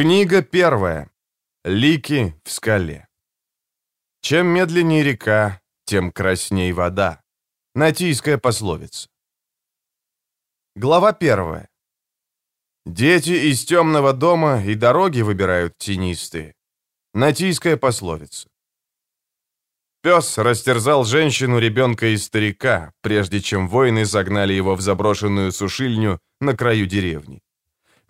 Книга первая. Лики в скале. Чем медленнее река, тем красней вода. Натийская пословица. Глава первая. Дети из темного дома и дороги выбирают тенистые. Натийская пословица. Пес растерзал женщину, ребенка и старика, прежде чем воины загнали его в заброшенную сушильню на краю деревни.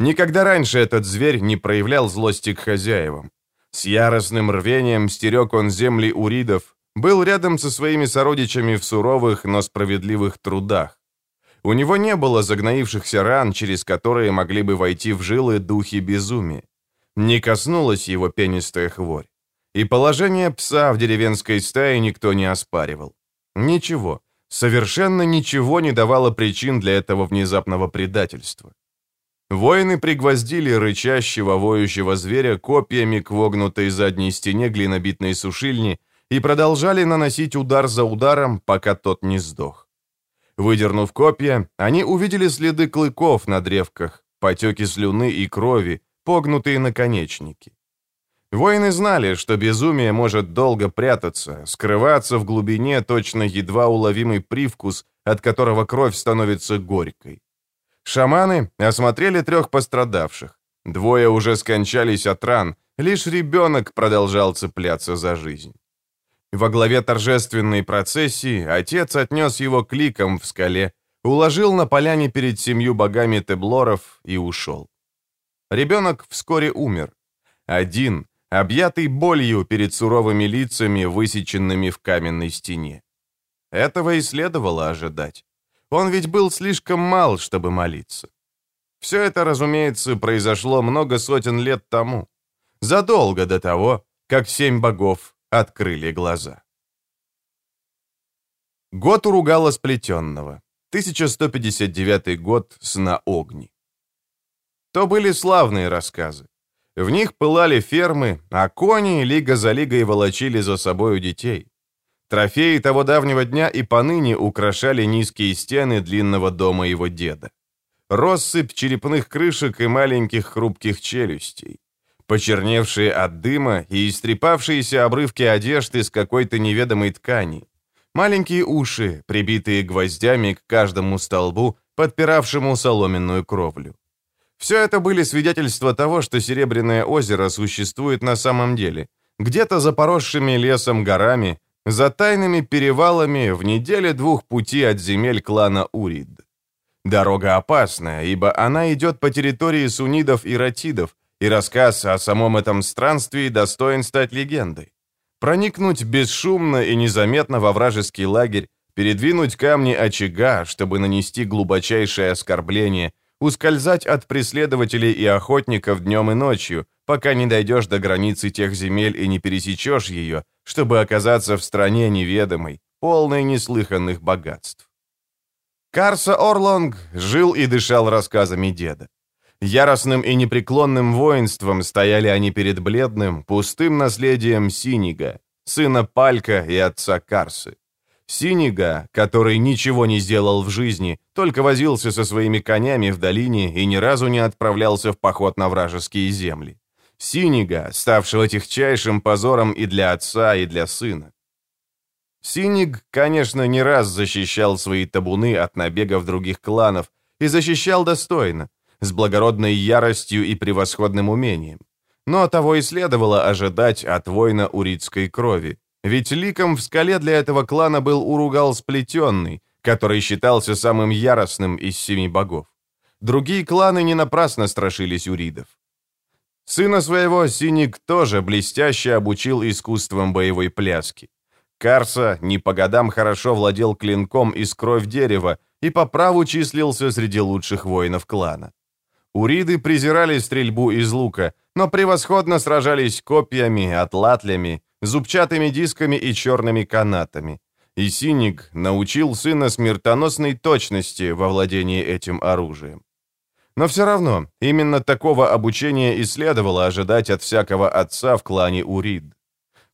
Никогда раньше этот зверь не проявлял злости к хозяевам. С яростным рвением стерег он земли уридов, был рядом со своими сородичами в суровых, но справедливых трудах. У него не было загноившихся ран, через которые могли бы войти в жилы духи безумия. Не коснулась его пенистая хворь. И положение пса в деревенской стае никто не оспаривал. Ничего, совершенно ничего не давало причин для этого внезапного предательства. Воины пригвоздили рычащего, воющего зверя копьями к вогнутой задней стене глинобитной сушильни и продолжали наносить удар за ударом, пока тот не сдох. Выдернув копья, они увидели следы клыков на древках, потеки слюны и крови, погнутые наконечники. Воины знали, что безумие может долго прятаться, скрываться в глубине точно едва уловимый привкус, от которого кровь становится горькой. Шаманы осмотрели трех пострадавших. Двое уже скончались от ран, лишь ребенок продолжал цепляться за жизнь. Во главе торжественной процессии отец отнес его к ликам в скале, уложил на поляне перед семью богами Теблоров и ушел. Ребенок вскоре умер. Один, объятый болью перед суровыми лицами, высеченными в каменной стене. Этого и следовало ожидать. Он ведь был слишком мал, чтобы молиться. Все это, разумеется, произошло много сотен лет тому, задолго до того, как семь богов открыли глаза. Год уругала сплетенного. 1159 год сна огни. То были славные рассказы. В них пылали фермы, а кони лига за лигой волочили за собою детей. Трофеи того давнего дня и поныне украшали низкие стены длинного дома его деда. Россыпь черепных крышек и маленьких хрупких челюстей. Почерневшие от дыма и истрепавшиеся обрывки одежды из какой-то неведомой ткани. Маленькие уши, прибитые гвоздями к каждому столбу, подпиравшему соломенную кровлю. Все это были свидетельства того, что Серебряное озеро существует на самом деле, где-то за поросшими лесом горами, за тайными перевалами в неделе двух пути от земель клана Урид. Дорога опасная, ибо она идет по территории сунидов и ратидов, и рассказ о самом этом странстве достоин стать легендой. Проникнуть бесшумно и незаметно во вражеский лагерь, передвинуть камни очага, чтобы нанести глубочайшее оскорбление, ускользать от преследователей и охотников днем и ночью, пока не дойдешь до границы тех земель и не пересечешь ее, чтобы оказаться в стране неведомой, полной неслыханных богатств. Карса Орлонг жил и дышал рассказами деда. Яростным и непреклонным воинством стояли они перед бледным, пустым наследием Синига, сына Палька и отца Карсы. Синига, который ничего не сделал в жизни, только возился со своими конями в долине и ни разу не отправлялся в поход на вражеские земли. Синига, ставшего техчайшим позором и для отца, и для сына. Синик, конечно, не раз защищал свои табуны от набегов других кланов и защищал достойно, с благородной яростью и превосходным умением. Но того и следовало ожидать от воина урицкой крови, ведь ликом в скале для этого клана был Уругал Сплетенный, который считался самым яростным из семи богов. Другие кланы не напрасно страшились уридов. Сына своего Синик тоже блестяще обучил искусствам боевой пляски. Карса не по годам хорошо владел клинком из кровь дерева и по праву числился среди лучших воинов клана. Уриды презирали стрельбу из лука, но превосходно сражались копьями, атлатлями, зубчатыми дисками и черными канатами. И Синик научил сына смертоносной точности во владении этим оружием. Но все равно, именно такого обучения и следовало ожидать от всякого отца в клане Урид.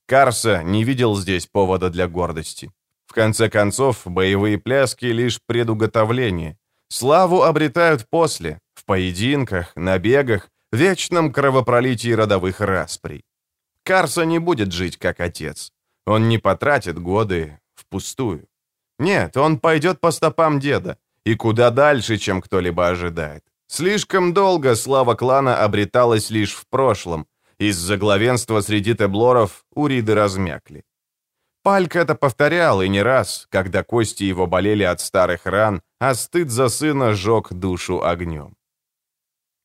Карса не видел здесь повода для гордости. В конце концов, боевые пляски — лишь предуготовление. Славу обретают после, в поединках, набегах, вечном кровопролитии родовых расприй. Карса не будет жить как отец. Он не потратит годы впустую. Нет, он пойдет по стопам деда, и куда дальше, чем кто-либо ожидает. Слишком долго слава клана обреталась лишь в прошлом. Из-за главенства среди теблоров уриды размякли. Пальк это повторял и не раз, когда кости его болели от старых ран, а стыд за сына жег душу огнем.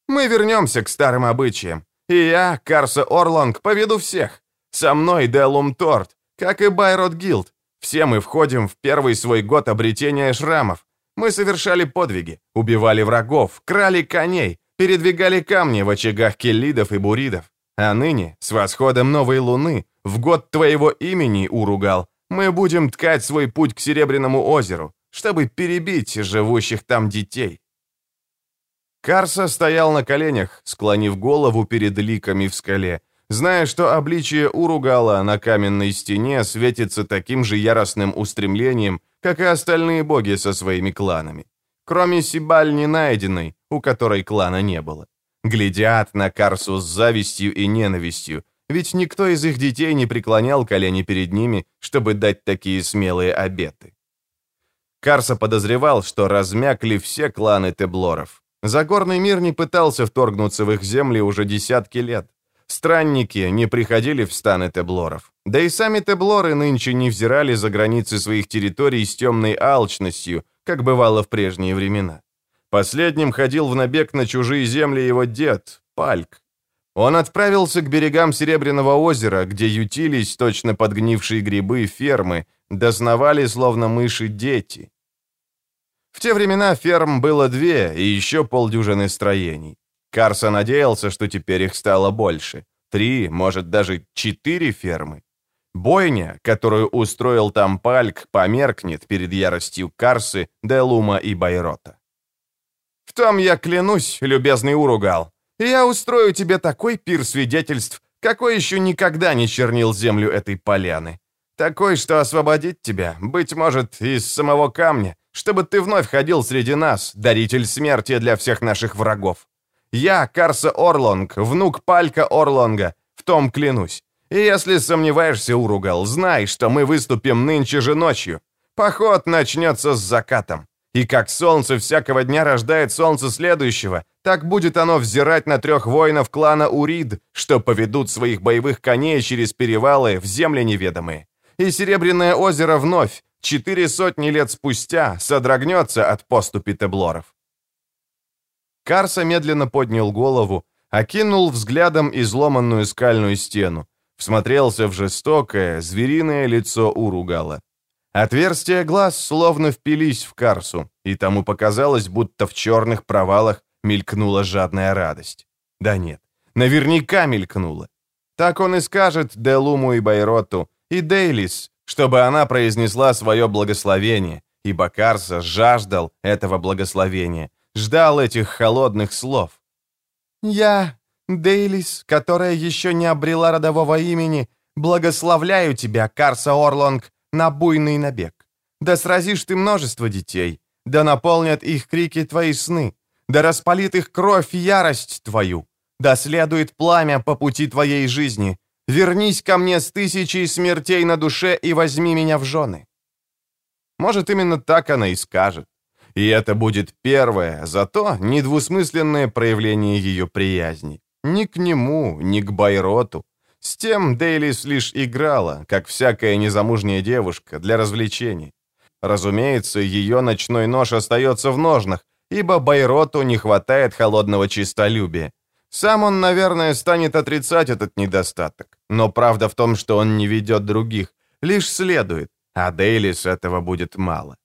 «Мы вернемся к старым обычаям, и я, Карса Орлонг, поведу всех. Со мной Делум Торт, как и Байрот Гилд. Все мы входим в первый свой год обретения шрамов. Мы совершали подвиги, убивали врагов, крали коней, передвигали камни в очагах келлидов и буридов. А ныне, с восходом новой луны, в год твоего имени, Уругал, мы будем ткать свой путь к Серебряному озеру, чтобы перебить живущих там детей». Карса стоял на коленях, склонив голову перед ликами в скале, зная, что обличие Уругала на каменной стене светится таким же яростным устремлением, как и остальные боги со своими кланами. Кроме Сибаль не найденной, у которой клана не было. Глядят на Карсу с завистью и ненавистью, ведь никто из их детей не преклонял колени перед ними, чтобы дать такие смелые обеты. Карса подозревал, что размякли все кланы Теблоров. Загорный мир не пытался вторгнуться в их земли уже десятки лет. Странники не приходили в станы Теблоров. Да и сами Теблоры нынче не взирали за границы своих территорий с темной алчностью, как бывало в прежние времена. Последним ходил в набег на чужие земли его дед, Пальк, он отправился к берегам Серебряного озера, где ютились точно подгнившие грибы фермы, досновали словно мыши дети. В те времена ферм было две и еще полдюжины строений. Карса надеялся, что теперь их стало больше. Три, может, даже четыре фермы. Бойня, которую устроил там Пальк, померкнет перед яростью Карсы, Делума и Байрота. «В том я клянусь, любезный Уругал, я устрою тебе такой пир свидетельств, какой еще никогда не чернил землю этой поляны. Такой, что освободит тебя, быть может, из самого камня, чтобы ты вновь ходил среди нас, даритель смерти для всех наших врагов. Я, Карса Орлонг, внук Палька Орлонга, в том клянусь. И если сомневаешься, Уругал, знай, что мы выступим нынче же ночью. Поход начнется с закатом. И как солнце всякого дня рождает солнце следующего, так будет оно взирать на трех воинов клана Урид, что поведут своих боевых коней через перевалы в земли неведомые. И Серебряное озеро вновь, четыре сотни лет спустя, содрогнется от поступи Теблоров. Карса медленно поднял голову, окинул взглядом изломанную скальную стену, всмотрелся в жестокое, звериное лицо Уругала. Отверстия глаз словно впились в Карсу, и тому показалось, будто в черных провалах мелькнула жадная радость. Да нет, наверняка мелькнула. Так он и скажет Делуму и Байроту, и Дейлис, чтобы она произнесла свое благословение, ибо Карса жаждал этого благословения, ждал этих холодных слов. «Я, Дейлис, которая еще не обрела родового имени, благословляю тебя, Карса Орлонг, на буйный набег. Да сразишь ты множество детей, да наполнят их крики твои сны, да распалит их кровь и ярость твою, да следует пламя по пути твоей жизни. Вернись ко мне с тысячей смертей на душе и возьми меня в жены». Может, именно так она и скажет. И это будет первое, зато недвусмысленное проявление ее приязни. Ни к нему, ни к Байроту, с тем Дейлис лишь играла, как всякая незамужняя девушка, для развлечений. Разумеется, ее ночной нож остается в ножнах, ибо Байроту не хватает холодного чистолюбия. Сам он, наверное, станет отрицать этот недостаток. Но правда в том, что он не ведет других, лишь следует, а Дейлис этого будет мало.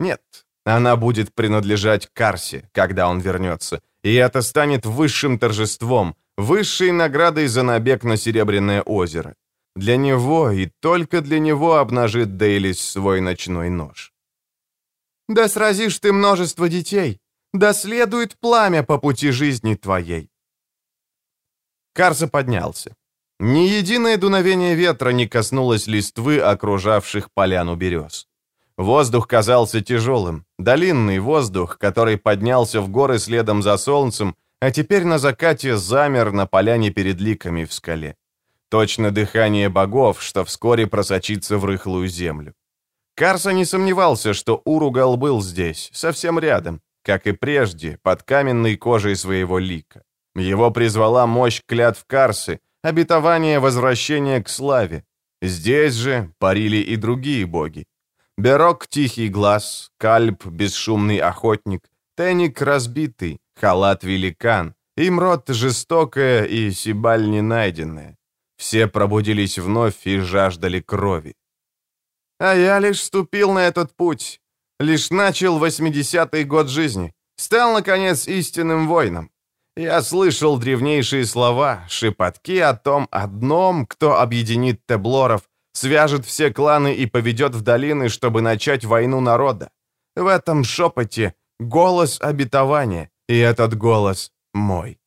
Нет, она будет принадлежать Карсе, когда он вернется, и это станет высшим торжеством, высшей наградой за набег на Серебряное озеро. Для него и только для него обнажит Дейлис свой ночной нож. «Да сразишь ты множество детей, да следует пламя по пути жизни твоей». Карса поднялся. Ни единое дуновение ветра не коснулось листвы, окружавших поляну берез. Воздух казался тяжелым. Долинный воздух, который поднялся в горы следом за солнцем, а теперь на закате замер на поляне перед ликами в скале. Точно дыхание богов, что вскоре просочится в рыхлую землю. Карса не сомневался, что Уругал был здесь, совсем рядом, как и прежде, под каменной кожей своего лика. Его призвала мощь клятв Карсы, обетование возвращения к славе. Здесь же парили и другие боги. Берок — тихий глаз, Кальп — бесшумный охотник, Теник — разбитый, Халат — великан, Имрот — жестокая и Сибаль — ненайденная. Все пробудились вновь и жаждали крови. А я лишь ступил на этот путь, лишь начал 80-й год жизни, стал, наконец, истинным воином. Я слышал древнейшие слова, шепотки о том одном, кто объединит Теблоров, свяжет все кланы и поведет в долины, чтобы начать войну народа. В этом шепоте голос обетования, и этот голос мой.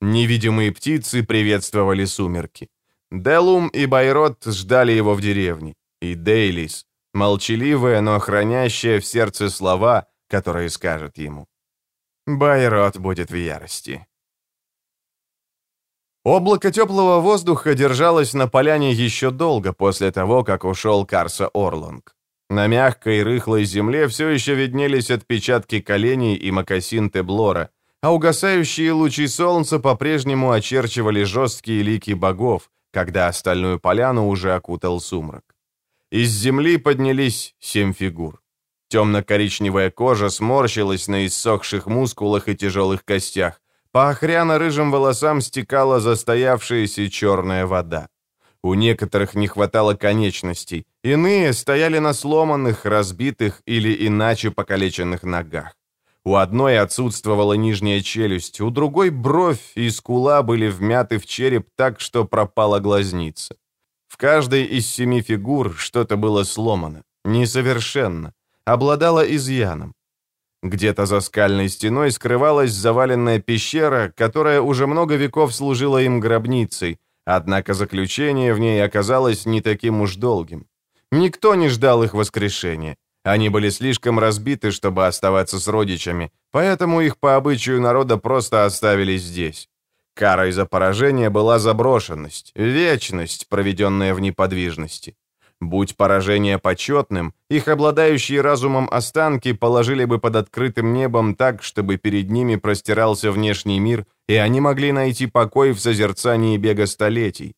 Невидимые птицы приветствовали сумерки. Делум и Байрот ждали его в деревне. И Дейлис, молчаливая, но хранящая в сердце слова, которые скажет ему. Байрот будет в ярости. Облако теплого воздуха держалось на поляне еще долго после того, как ушел Карса Орлонг. На мягкой рыхлой земле все еще виднелись отпечатки коленей и мокасин Теблора, а угасающие лучи солнца по-прежнему очерчивали жесткие лики богов, когда остальную поляну уже окутал сумрак. Из земли поднялись семь фигур. Темно-коричневая кожа сморщилась на иссохших мускулах и тяжелых костях. По охряно-рыжим волосам стекала застоявшаяся черная вода. У некоторых не хватало конечностей, иные стояли на сломанных, разбитых или иначе покалеченных ногах. У одной отсутствовала нижняя челюсть, у другой бровь и скула были вмяты в череп так, что пропала глазница. В каждой из семи фигур что-то было сломано, несовершенно, обладало изъяном. Где-то за скальной стеной скрывалась заваленная пещера, которая уже много веков служила им гробницей, однако заключение в ней оказалось не таким уж долгим. Никто не ждал их воскрешения. Они были слишком разбиты, чтобы оставаться с родичами, поэтому их по обычаю народа просто оставили здесь. Карой за поражение была заброшенность, вечность, проведенная в неподвижности. Будь поражение почетным, их обладающие разумом останки положили бы под открытым небом так, чтобы перед ними простирался внешний мир, и они могли найти покой в созерцании бега столетий.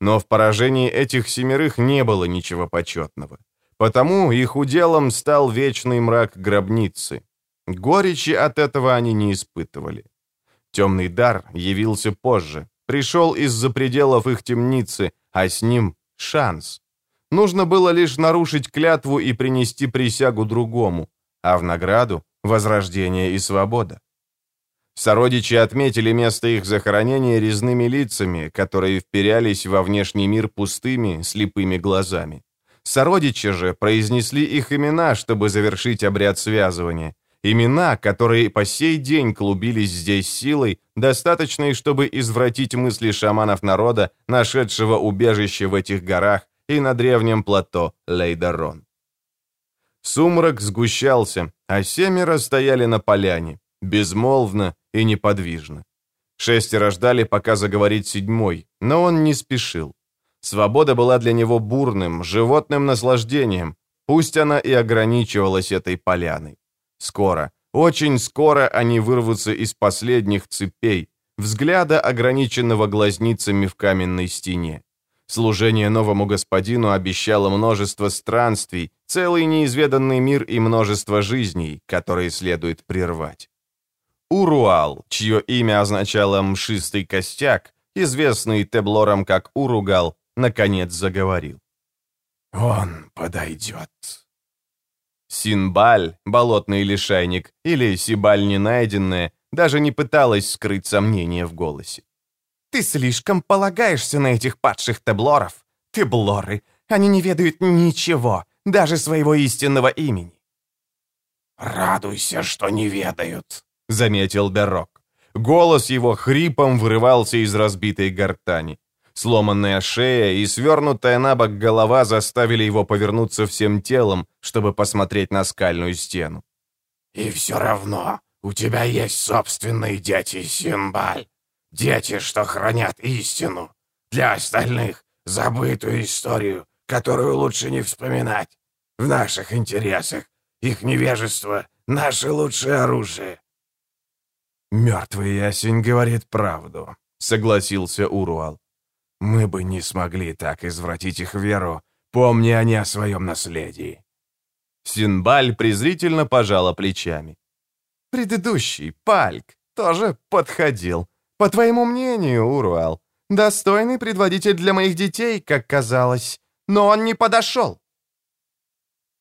Но в поражении этих семерых не было ничего почетного. Потому их уделом стал вечный мрак гробницы. Горечи от этого они не испытывали. Темный дар явился позже, пришел из-за пределов их темницы, а с ним шанс. Нужно было лишь нарушить клятву и принести присягу другому, а в награду — возрождение и свобода. Сородичи отметили место их захоронения резными лицами, которые вперялись во внешний мир пустыми, слепыми глазами. Сородичи же произнесли их имена, чтобы завершить обряд связывания. Имена, которые по сей день клубились здесь силой, достаточной, чтобы извратить мысли шаманов народа, нашедшего убежище в этих горах и на древнем плато Лейдарон. Сумрак сгущался, а семеро стояли на поляне, безмолвно и неподвижно. Шестеро ждали, пока заговорит седьмой, но он не спешил. Свобода была для него бурным, животным наслаждением, пусть она и ограничивалась этой поляной. Скоро, очень скоро они вырвутся из последних цепей, взгляда, ограниченного глазницами в каменной стене. Служение новому господину обещало множество странствий, целый неизведанный мир и множество жизней, которые следует прервать. Уруал, чье имя означало «мшистый костяк», известный Теблором как Уругал, наконец заговорил. «Он подойдет». Синбаль, болотный лишайник, или Сибаль ненайденная, даже не пыталась скрыть сомнения в голосе. Ты слишком полагаешься на этих падших теблоров. Теблоры, они не ведают ничего, даже своего истинного имени». «Радуйся, что не ведают», — заметил Берок. Голос его хрипом вырывался из разбитой гортани. Сломанная шея и свернутая на бок голова заставили его повернуться всем телом, чтобы посмотреть на скальную стену. «И все равно у тебя есть собственные дети, Симбаль. Дети, что хранят истину. Для остальных — забытую историю, которую лучше не вспоминать. В наших интересах. Их невежество — наше лучшее оружие. «Мертвый ясень говорит правду», — согласился Уруал. «Мы бы не смогли так извратить их веру, помни они о своем наследии». Синбаль презрительно пожала плечами. «Предыдущий, Пальк, тоже подходил. По твоему мнению, Уруал, достойный предводитель для моих детей, как казалось, но он не подошел».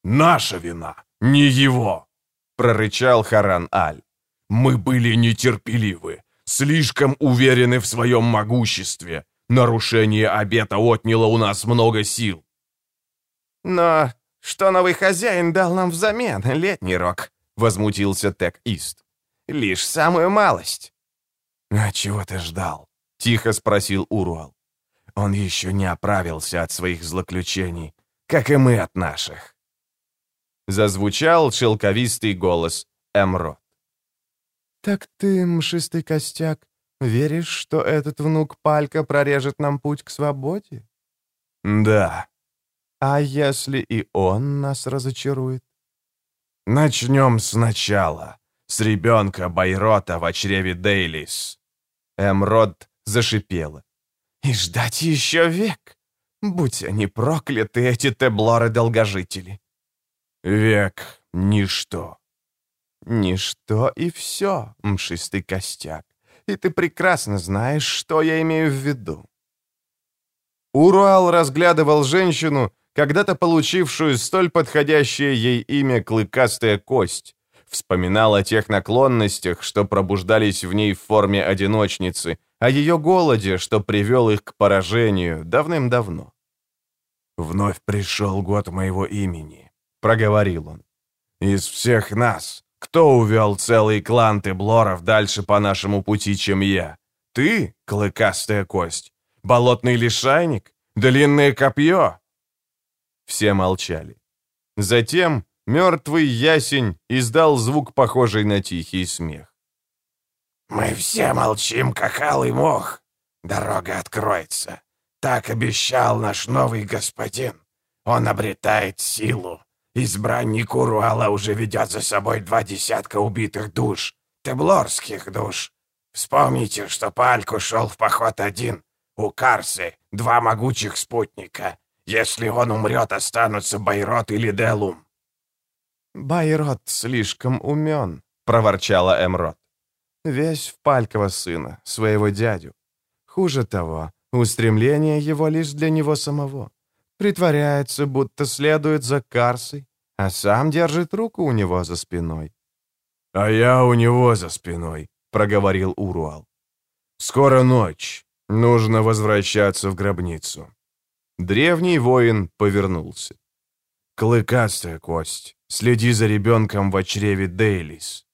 «Наша вина, не его!» — прорычал Харан Аль. «Мы были нетерпеливы, слишком уверены в своем могуществе. Нарушение обета отняло у нас много сил». «Но что новый хозяин дал нам взамен, летний рок?» — возмутился Тек Ист. «Лишь самую малость». «А чего ты ждал?» — тихо спросил Уруал. «Он еще не оправился от своих злоключений, как и мы от наших». Зазвучал шелковистый голос Эмрод. «Так ты, мшистый костяк, веришь, что этот внук Палька прорежет нам путь к свободе?» «Да». «А если и он нас разочарует?» «Начнем сначала, с ребенка Байрота в чреве Дейлис». Эмрод зашипела. «И ждать еще век! Будь они прокляты, эти теблоры-долгожители!» Век — ничто. Ничто и все, мшистый костяк. И ты прекрасно знаешь, что я имею в виду. Уруал разглядывал женщину, когда-то получившую столь подходящее ей имя «клыкастая кость», вспоминал о тех наклонностях, что пробуждались в ней в форме одиночницы, о ее голоде, что привел их к поражению давным-давно. «Вновь пришел год моего имени. — проговорил он. «Из всех нас, кто увел целый клан Теблоров дальше по нашему пути, чем я? Ты, клыкастая кость? Болотный лишайник? Длинное копье?» Все молчали. Затем мертвый ясень издал звук, похожий на тихий смех. «Мы все молчим, как алый мох. Дорога откроется. Так обещал наш новый господин. Он обретает силу. Избранник Уруала уже ведет за собой два десятка убитых душ, теблорских душ. Вспомните, что Пальк ушел в поход один. У Карсы два могучих спутника. Если он умрет, останутся Байрот или Делум. «Байрот слишком умен», — проворчала Эмрот. «Весь в Палькова сына, своего дядю. Хуже того, устремление его лишь для него самого. Притворяется, будто следует за Карсой, а сам держит руку у него за спиной. «А я у него за спиной», — проговорил Уруал. «Скоро ночь. Нужно возвращаться в гробницу». Древний воин повернулся. «Клыкастая кость, следи за ребенком в чреве Дейлис».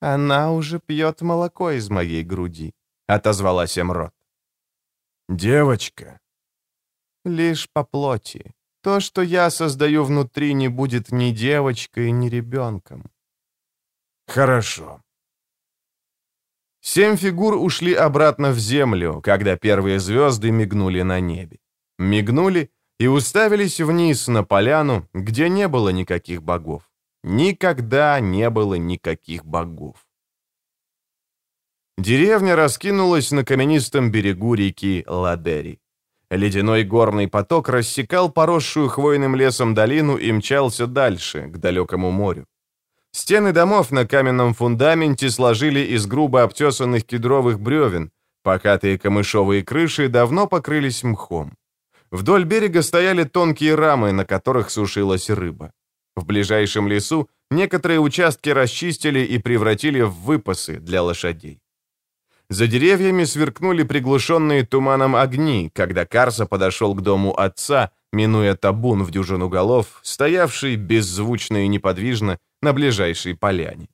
«Она уже пьет молоко из моей груди», — отозвалась Эмрот. «Девочка». «Лишь по плоти. То, что я создаю внутри, не будет ни девочкой, ни ребенком. Хорошо. Семь фигур ушли обратно в землю, когда первые звезды мигнули на небе. Мигнули и уставились вниз на поляну, где не было никаких богов. Никогда не было никаких богов. Деревня раскинулась на каменистом берегу реки Ладери. Ледяной горный поток рассекал поросшую хвойным лесом долину и мчался дальше, к далекому морю. Стены домов на каменном фундаменте сложили из грубо обтесанных кедровых бревен, покатые камышовые крыши давно покрылись мхом. Вдоль берега стояли тонкие рамы, на которых сушилась рыба. В ближайшем лесу некоторые участки расчистили и превратили в выпасы для лошадей. За деревьями сверкнули приглушенные туманом огни, когда Карса подошел к дому отца, минуя табун в дюжину голов, стоявший беззвучно и неподвижно на ближайшей поляне.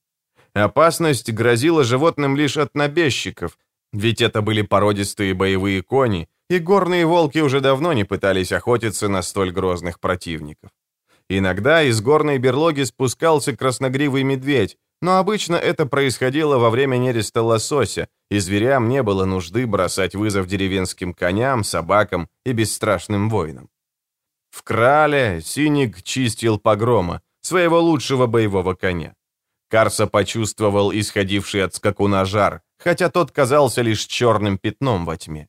Опасность грозила животным лишь от набежчиков, ведь это были породистые боевые кони, и горные волки уже давно не пытались охотиться на столь грозных противников. Иногда из горной берлоги спускался красногривый медведь, но обычно это происходило во время нереста лосося, и зверям не было нужды бросать вызов деревенским коням, собакам и бесстрашным воинам. В крале Синик чистил погрома, своего лучшего боевого коня. Карса почувствовал исходивший от скакуна жар, хотя тот казался лишь черным пятном во тьме.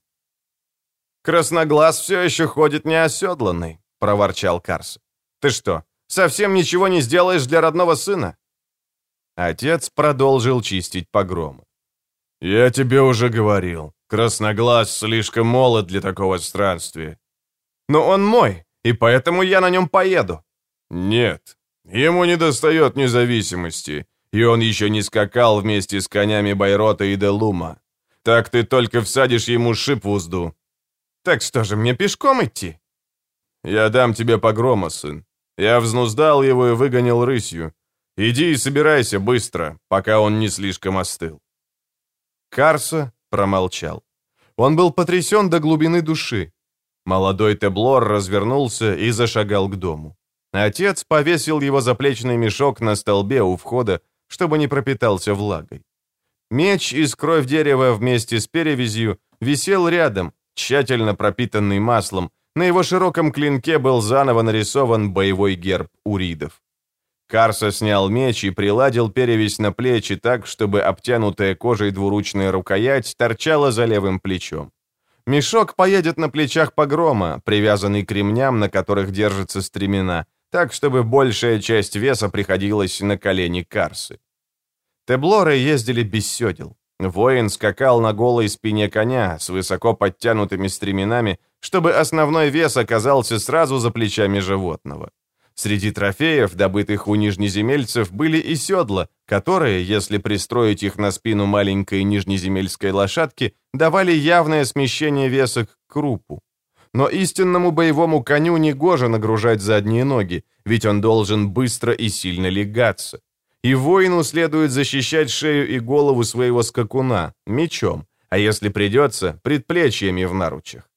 «Красноглаз все еще ходит неоседланный», — проворчал Карса. «Ты что, совсем ничего не сделаешь для родного сына?» Отец продолжил чистить погромы. «Я тебе уже говорил, Красноглаз слишком молод для такого странствия». «Но он мой, и поэтому я на нем поеду». «Нет, ему не достает независимости, и он еще не скакал вместе с конями Байрота и Делума. Так ты только всадишь ему шип в узду». «Так что же, мне пешком идти?» «Я дам тебе погрома, сын. Я взнуздал его и выгонил рысью. Иди и собирайся быстро, пока он не слишком остыл». Карса промолчал. Он был потрясен до глубины души. Молодой Теблор развернулся и зашагал к дому. Отец повесил его заплечный мешок на столбе у входа, чтобы не пропитался влагой. Меч из кровь дерева вместе с перевязью висел рядом, тщательно пропитанный маслом. На его широком клинке был заново нарисован боевой герб уридов. Карса снял меч и приладил перевязь на плечи так, чтобы обтянутая кожей двуручная рукоять торчала за левым плечом. Мешок поедет на плечах погрома, привязанный к ремням, на которых держатся стремена, так, чтобы большая часть веса приходилась на колени Карсы. Теблоры ездили без седел. Воин скакал на голой спине коня с высоко подтянутыми стременами, чтобы основной вес оказался сразу за плечами животного. Среди трофеев, добытых у нижнеземельцев, были и седла, которые, если пристроить их на спину маленькой нижнеземельской лошадки, давали явное смещение веса к крупу. Но истинному боевому коню не гоже нагружать задние ноги, ведь он должен быстро и сильно легаться. И воину следует защищать шею и голову своего скакуна мечом, а если придется, предплечьями в наручах.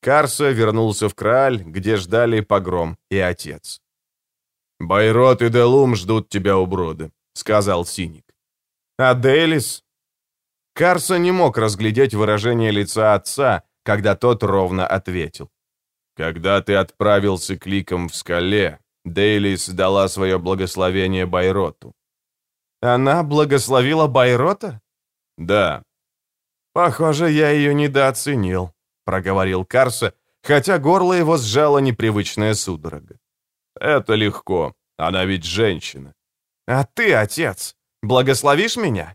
Карса вернулся в Крааль, где ждали погром и отец. «Байрот и Делум ждут тебя у брода», — сказал Синик. «А Делис?» Карса не мог разглядеть выражение лица отца, когда тот ровно ответил. «Когда ты отправился к ликам в скале, Дейлис дала свое благословение Байроту». «Она благословила Байрота?» «Да». «Похоже, я ее недооценил», — проговорил Карса, хотя горло его сжало непривычная судорога. «Это легко. Она ведь женщина». «А ты, отец, благословишь меня?»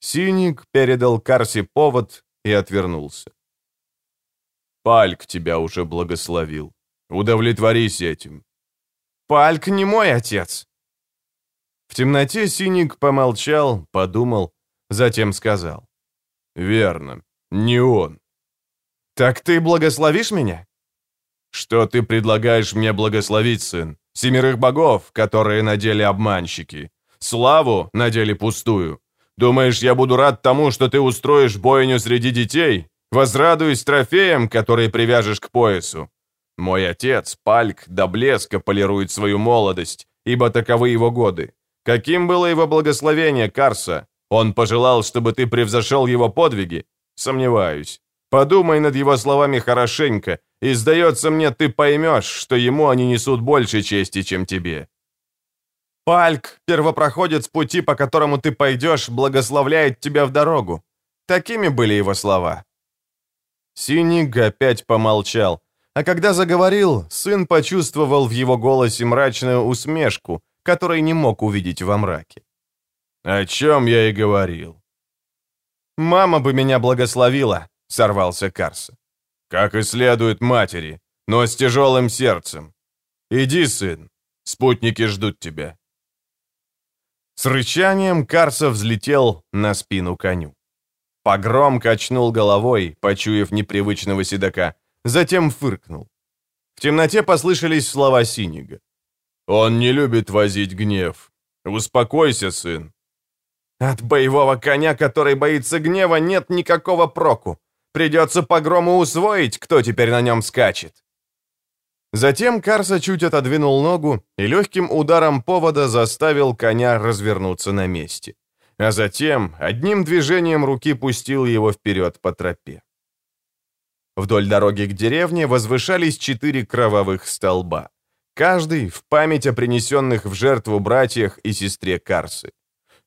Синик передал Карсе повод и отвернулся. «Пальк тебя уже благословил. Удовлетворись этим». «Пальк не мой отец». В темноте Синик помолчал, подумал, затем сказал. «Верно, не он. «Так ты благословишь меня?» «Что ты предлагаешь мне благословить, сын? Семерых богов, которые надели обманщики. Славу надели пустую. Думаешь, я буду рад тому, что ты устроишь бойню среди детей? Возрадуюсь трофеям, которые привяжешь к поясу. Мой отец, Пальк, до блеска полирует свою молодость, ибо таковы его годы. Каким было его благословение, Карса? Он пожелал, чтобы ты превзошел его подвиги? Сомневаюсь. Подумай над его словами хорошенько, и, сдается мне, ты поймешь, что ему они несут больше чести, чем тебе». «Пальк, первопроходец пути, по которому ты пойдешь, благословляет тебя в дорогу». Такими были его слова. Синик опять помолчал, а когда заговорил, сын почувствовал в его голосе мрачную усмешку, которой не мог увидеть во мраке. «О чем я и говорил». «Мама бы меня благословила», сорвался Карса. «Как и следует матери, но с тяжелым сердцем. Иди, сын, спутники ждут тебя». С рычанием Карса взлетел на спину коню. Погром качнул головой, почуяв непривычного седока, затем фыркнул. В темноте послышались слова Синига. «Он не любит возить гнев. Успокойся, сын». «От боевого коня, который боится гнева, нет никакого проку. Придется погрому усвоить, кто теперь на нем скачет. Затем Карса чуть отодвинул ногу и легким ударом повода заставил коня развернуться на месте. А затем одним движением руки пустил его вперед по тропе. Вдоль дороги к деревне возвышались четыре кровавых столба. Каждый в память о принесенных в жертву братьях и сестре Карсы.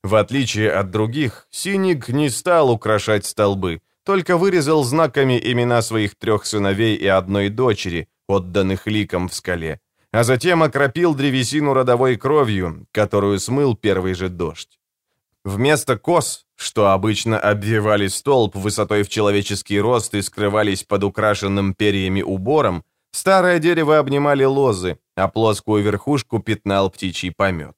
В отличие от других, Синик не стал украшать столбы, только вырезал знаками имена своих трех сыновей и одной дочери, отданных ликом в скале, а затем окропил древесину родовой кровью, которую смыл первый же дождь. Вместо кос, что обычно обвивали столб высотой в человеческий рост и скрывались под украшенным перьями убором, старое дерево обнимали лозы, а плоскую верхушку пятнал птичий помет.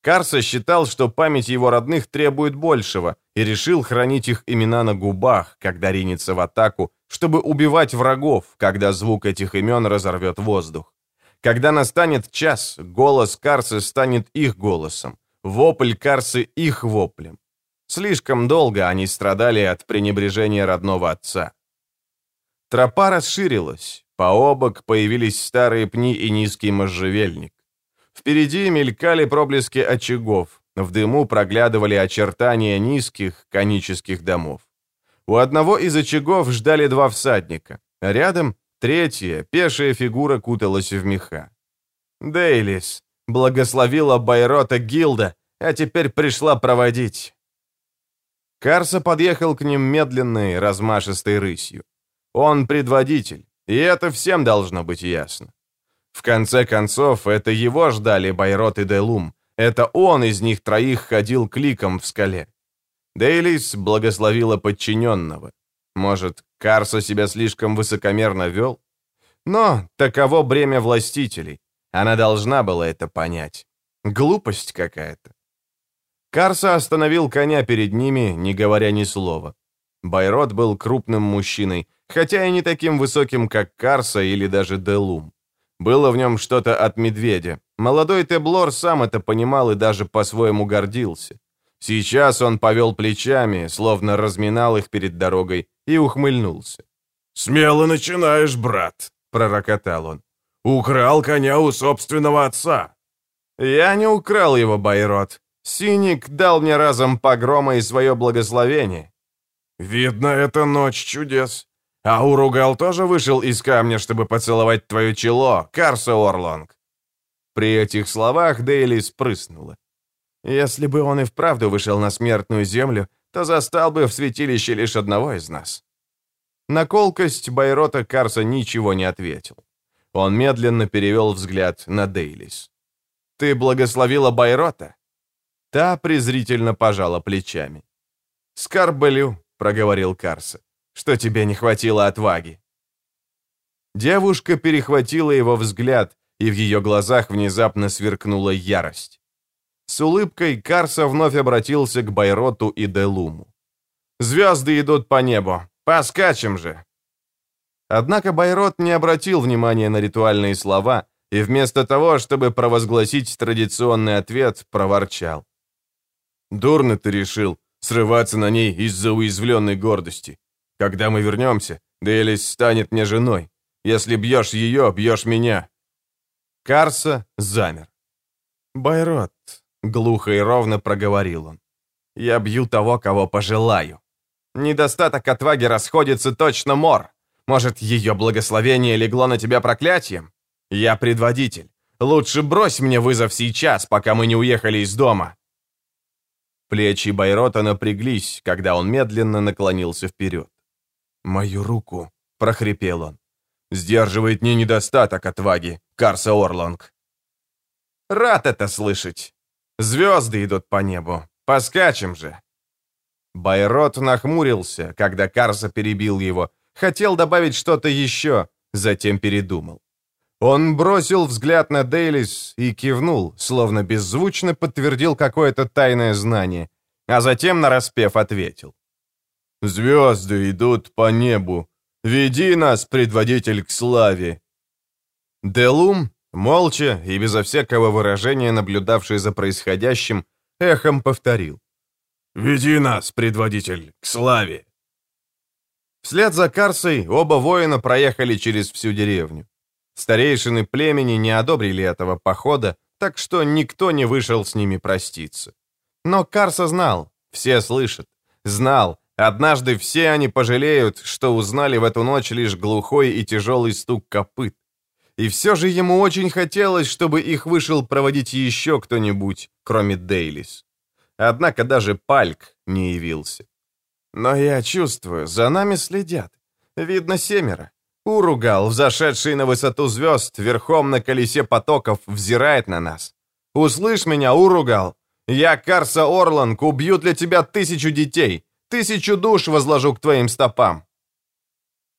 Карса считал, что память его родных требует большего, и решил хранить их имена на губах, когда ринется в атаку, чтобы убивать врагов, когда звук этих имен разорвет воздух. Когда настанет час, голос Карсы станет их голосом, вопль Карсы их воплем. Слишком долго они страдали от пренебрежения родного отца. Тропа расширилась, по обок появились старые пни и низкий можжевельник. Впереди мелькали проблески очагов, в дыму проглядывали очертания низких конических домов. У одного из очагов ждали два всадника. Рядом третья, пешая фигура куталась в меха. Дейлис благословила Байрота Гилда, а теперь пришла проводить. Карса подъехал к ним медленной, размашистой рысью. Он предводитель, и это всем должно быть ясно. В конце концов, это его ждали Байрот и Делум. Это он из них троих ходил кликом в скале. Дейлис благословила подчиненного. Может, Карса себя слишком высокомерно вел? Но таково бремя властителей. Она должна была это понять. Глупость какая-то. Карса остановил коня перед ними, не говоря ни слова. Байрот был крупным мужчиной, хотя и не таким высоким, как Карса или даже Делум. Было в нем что-то от медведя. Молодой Теблор сам это понимал и даже по-своему гордился. Сейчас он повел плечами, словно разминал их перед дорогой, и ухмыльнулся. «Смело начинаешь, брат», — пророкотал он. «Украл коня у собственного отца». «Я не украл его, Байрот. Синик дал мне разом погрома и свое благословение». «Видно, это ночь чудес. А Уругал тоже вышел из камня, чтобы поцеловать твое чело, Карса Орлонг?» При этих словах Дейли спрыснула. «Если бы он и вправду вышел на смертную землю, то застал бы в святилище лишь одного из нас». На колкость Байрота Карса ничего не ответил. Он медленно перевел взгляд на Дейлис. «Ты благословила Байрота?» Та презрительно пожала плечами. «Скарбелю», — проговорил Карса что тебе не хватило отваги». Девушка перехватила его взгляд, и в ее глазах внезапно сверкнула ярость. С улыбкой Карса вновь обратился к Байроту и Делуму. «Звезды идут по небу. Поскачем же!» Однако Байрот не обратил внимания на ритуальные слова и вместо того, чтобы провозгласить традиционный ответ, проворчал. «Дурно ты решил срываться на ней из-за уязвленной гордости. Когда мы вернемся, Дейлис станет мне женой. Если бьешь ее, бьешь меня». Карса замер. «Байрот», — глухо и ровно проговорил он, — «я бью того, кого пожелаю. Недостаток отваги расходится точно мор. Может, ее благословение легло на тебя проклятием? Я предводитель. Лучше брось мне вызов сейчас, пока мы не уехали из дома». Плечи Байрота напряглись, когда он медленно наклонился вперед мою руку», — прохрипел он. «Сдерживает не недостаток отваги, Карса Орлонг». «Рад это слышать. Звезды идут по небу. Поскачем же». Байрот нахмурился, когда Карса перебил его. Хотел добавить что-то еще, затем передумал. Он бросил взгляд на Дейлис и кивнул, словно беззвучно подтвердил какое-то тайное знание, а затем нараспев ответил. Звезды идут по небу. Веди нас, предводитель, к славе!» Делум, молча и безо всякого выражения, наблюдавший за происходящим, эхом повторил. «Веди нас, предводитель, к славе!» Вслед за Карсой оба воина проехали через всю деревню. Старейшины племени не одобрили этого похода, так что никто не вышел с ними проститься. Но Карса знал, все слышат, знал, однажды все они пожалеют, что узнали в эту ночь лишь глухой и тяжелый стук копыт. И все же ему очень хотелось, чтобы их вышел проводить еще кто-нибудь, кроме Дейлис. Однако даже Пальк не явился. Но я чувствую, за нами следят. Видно семеро. Уругал, взошедший на высоту звезд, верхом на колесе потоков, взирает на нас. «Услышь меня, Уругал! Я, Карса Орланг, убью для тебя тысячу детей, тысячу душ возложу к твоим стопам!»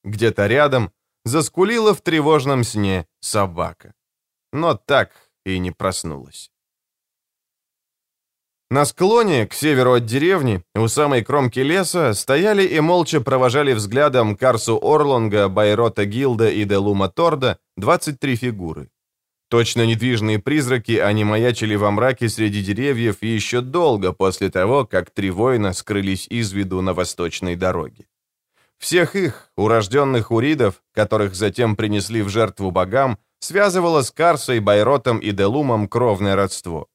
Где-то рядом заскулила в тревожном сне собака. Но так и не проснулась. На склоне, к северу от деревни, у самой кромки леса, стояли и молча провожали взглядом Карсу Орлонга, Байрота Гилда и Делума Торда 23 фигуры. Точно недвижные призраки, они маячили во мраке среди деревьев еще долго после того, как три воина скрылись из виду на восточной дороге. Всех их, урожденных уридов, которых затем принесли в жертву богам, связывало с Карсой, Байротом и Делумом кровное родство.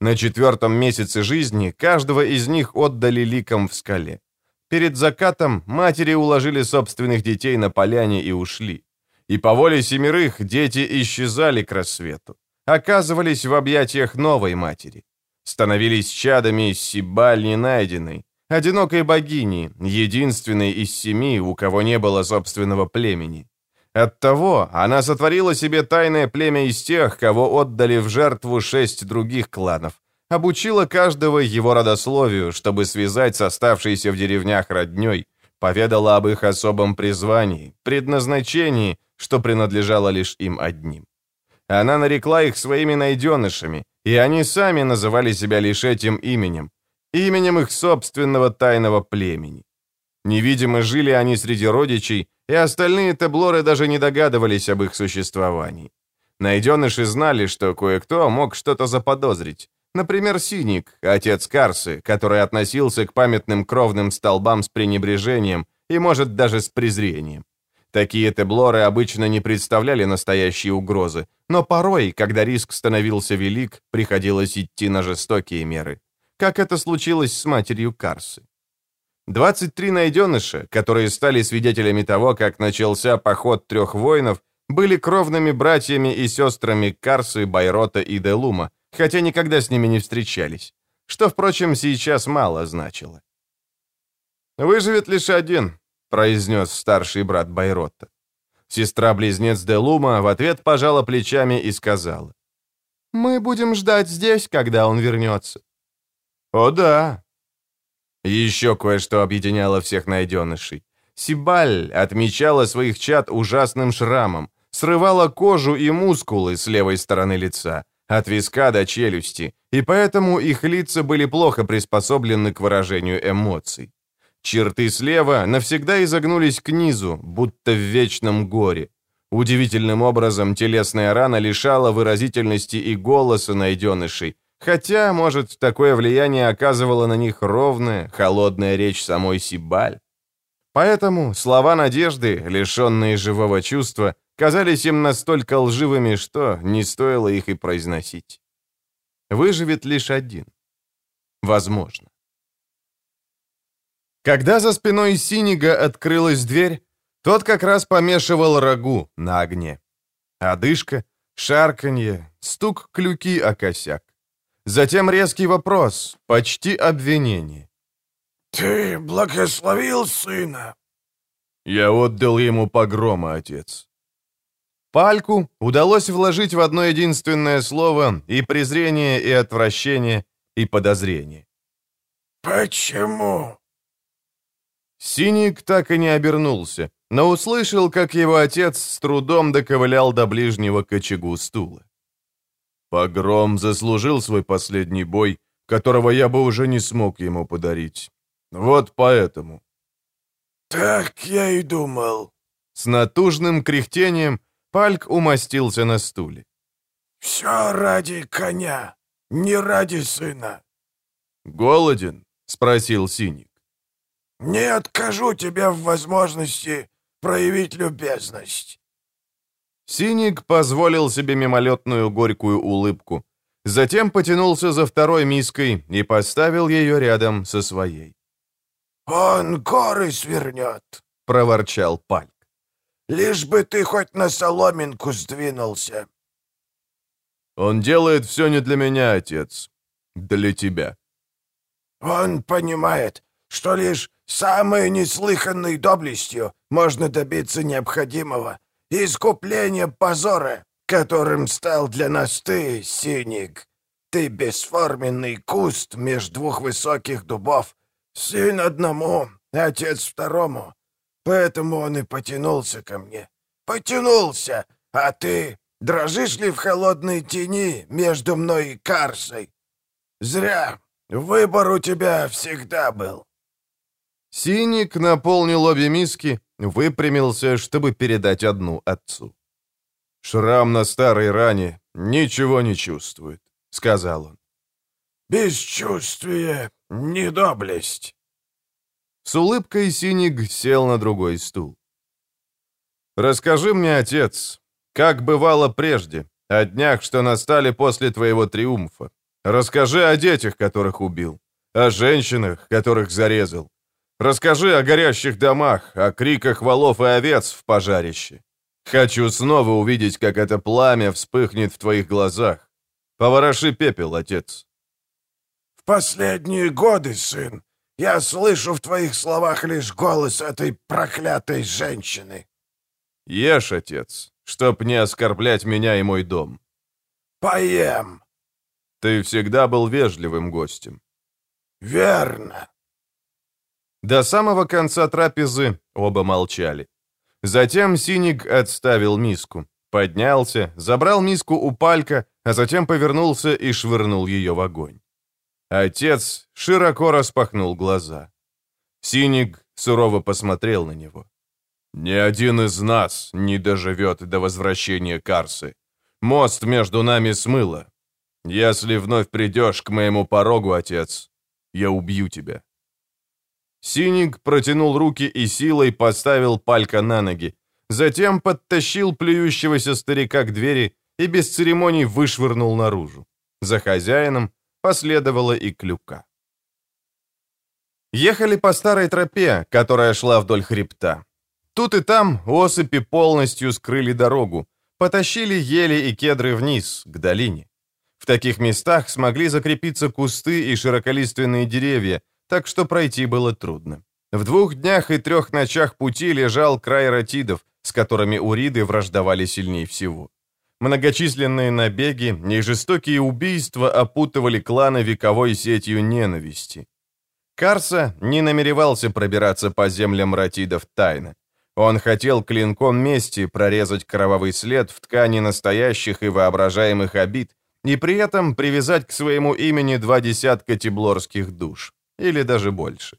На четвертом месяце жизни каждого из них отдали ликам в скале. Перед закатом матери уложили собственных детей на поляне и ушли. И по воле семерых дети исчезали к рассвету, оказывались в объятиях новой матери. Становились чадами Сибаль ненайденной, одинокой богини, единственной из семи, у кого не было собственного племени. Оттого она сотворила себе тайное племя из тех, кого отдали в жертву шесть других кланов, обучила каждого его родословию, чтобы связать с оставшейся в деревнях родней, поведала об их особом призвании, предназначении, что принадлежало лишь им одним. Она нарекла их своими найденышами, и они сами называли себя лишь этим именем, именем их собственного тайного племени. Невидимо жили они среди родичей, и остальные таблоры даже не догадывались об их существовании. Найденыши знали, что кое-кто мог что-то заподозрить. Например, Синик, отец Карсы, который относился к памятным кровным столбам с пренебрежением и, может, даже с презрением. Такие таблоры обычно не представляли настоящей угрозы, но порой, когда риск становился велик, приходилось идти на жестокие меры. Как это случилось с матерью Карсы. 23 найденыша, которые стали свидетелями того, как начался поход трех воинов, были кровными братьями и сестрами Карсы, Байрота и Делума, хотя никогда с ними не встречались, что, впрочем, сейчас мало значило. «Выживет лишь один», — произнес старший брат Байрота. Сестра-близнец Делума в ответ пожала плечами и сказала. «Мы будем ждать здесь, когда он вернется». «О да, еще кое-что объединяло всех найденышей. Сибаль отмечала своих чад ужасным шрамом, срывала кожу и мускулы с левой стороны лица, от виска до челюсти, и поэтому их лица были плохо приспособлены к выражению эмоций. Черты слева навсегда изогнулись к низу, будто в вечном горе. Удивительным образом телесная рана лишала выразительности и голоса найденышей, Хотя, может, такое влияние оказывало на них ровная, холодная речь самой Сибаль. Поэтому слова надежды, лишенные живого чувства, казались им настолько лживыми, что не стоило их и произносить. Выживет лишь один. Возможно. Когда за спиной Синига открылась дверь, тот как раз помешивал рагу на огне. Одышка, шарканье, стук клюки о косяк. Затем резкий вопрос, почти обвинение. «Ты благословил сына?» «Я отдал ему погрома, отец». Пальку удалось вложить в одно единственное слово и презрение, и отвращение, и подозрение. «Почему?» Синик так и не обернулся, но услышал, как его отец с трудом доковылял до ближнего к очагу стула. Погром заслужил свой последний бой, которого я бы уже не смог ему подарить. Вот поэтому. Так я и думал. С натужным кряхтением Пальк умостился на стуле. Все ради коня, не ради сына. Голоден? Спросил Синик. Не откажу тебе в возможности проявить любезность. Синик позволил себе мимолетную горькую улыбку. Затем потянулся за второй миской и поставил ее рядом со своей. «Он горы свернет», — проворчал Пальк. «Лишь бы ты хоть на соломинку сдвинулся». «Он делает все не для меня, отец. Для тебя». «Он понимает, что лишь самой неслыханной доблестью можно добиться необходимого искупления позора, которым стал для нас ты, Синик. Ты бесформенный куст меж двух высоких дубов, сын одному, отец второму. Поэтому он и потянулся ко мне. Потянулся, а ты дрожишь ли в холодной тени между мной и Карсой? Зря. Выбор у тебя всегда был. Синик наполнил обе миски, выпрямился, чтобы передать одну отцу. «Шрам на старой ране ничего не чувствует», — сказал он. «Бесчувствие — недоблесть». С улыбкой Синик сел на другой стул. «Расскажи мне, отец, как бывало прежде, о днях, что настали после твоего триумфа. Расскажи о детях, которых убил, о женщинах, которых зарезал, Расскажи о горящих домах, о криках волов и овец в пожарище. Хочу снова увидеть, как это пламя вспыхнет в твоих глазах. Повороши пепел, отец. В последние годы, сын, я слышу в твоих словах лишь голос этой проклятой женщины. Ешь, отец, чтоб не оскорблять меня и мой дом. Поем. Ты всегда был вежливым гостем. Верно. До самого конца трапезы оба молчали. Затем Синик отставил миску, поднялся, забрал миску у Палька, а затем повернулся и швырнул ее в огонь. Отец широко распахнул глаза. Синик сурово посмотрел на него. «Ни один из нас не доживет до возвращения Карсы. Мост между нами смыло. Если вновь придешь к моему порогу, отец, я убью тебя». Синик протянул руки и силой поставил Палька на ноги. Затем подтащил плюющегося старика к двери и без церемоний вышвырнул наружу. За хозяином последовала и клюка. Ехали по старой тропе, которая шла вдоль хребта. Тут и там осыпи полностью скрыли дорогу, потащили ели и кедры вниз, к долине. В таких местах смогли закрепиться кусты и широколиственные деревья, так что пройти было трудно. В двух днях и трех ночах пути лежал край ратидов, с которыми уриды враждовали сильнее всего. Многочисленные набеги и жестокие убийства опутывали кланы вековой сетью ненависти. Карса не намеревался пробираться по землям ратидов тайно. Он хотел клинком мести прорезать кровавый след в ткани настоящих и воображаемых обид и при этом привязать к своему имени два десятка тиблорских душ или даже больше.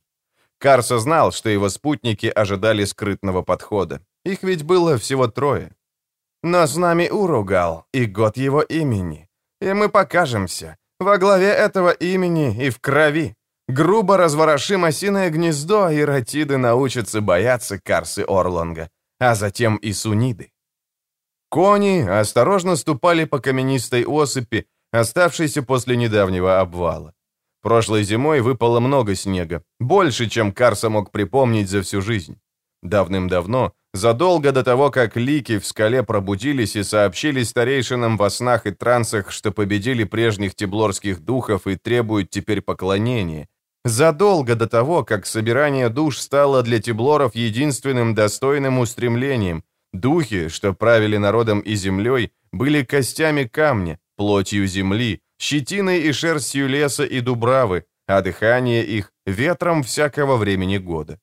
Карса знал, что его спутники ожидали скрытного подхода. Их ведь было всего трое. Но с нами Уругал и год его имени. И мы покажемся. Во главе этого имени и в крови. Грубо разворошим осиное гнездо, и ратиды научатся бояться Карсы Орлонга, а затем и Суниды. Кони осторожно ступали по каменистой осыпи, оставшейся после недавнего обвала. Прошлой зимой выпало много снега, больше, чем Карса мог припомнить за всю жизнь. Давным-давно, задолго до того, как лики в скале пробудились и сообщили старейшинам во снах и трансах, что победили прежних теблорских духов и требуют теперь поклонения, задолго до того, как собирание душ стало для теблоров единственным достойным устремлением, духи, что правили народом и землей, были костями камня, плотью земли, щетиной и шерстью леса и дубравы, а дыхание их — ветром всякого времени года.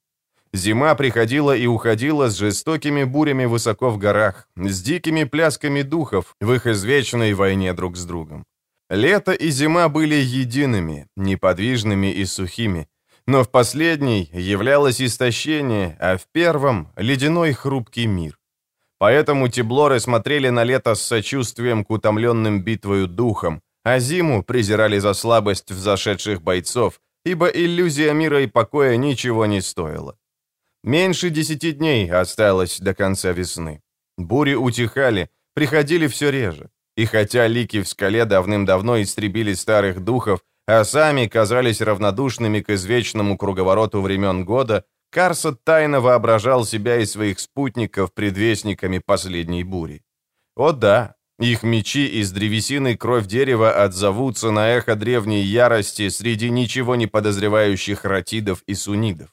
Зима приходила и уходила с жестокими бурями высоко в горах, с дикими плясками духов в их извечной войне друг с другом. Лето и зима были едиными, неподвижными и сухими, но в последней являлось истощение, а в первом — ледяной хрупкий мир. Поэтому теблоры смотрели на лето с сочувствием к утомленным битвою духам, а зиму презирали за слабость взошедших бойцов, ибо иллюзия мира и покоя ничего не стоила. Меньше десяти дней осталось до конца весны. Бури утихали, приходили все реже. И хотя лики в скале давным-давно истребили старых духов, а сами казались равнодушными к извечному круговороту времен года, Карсот тайно воображал себя и своих спутников предвестниками последней бури. О да, их мечи из древесины кровь дерева отзовутся на эхо древней ярости среди ничего не подозревающих ратидов и сунидов.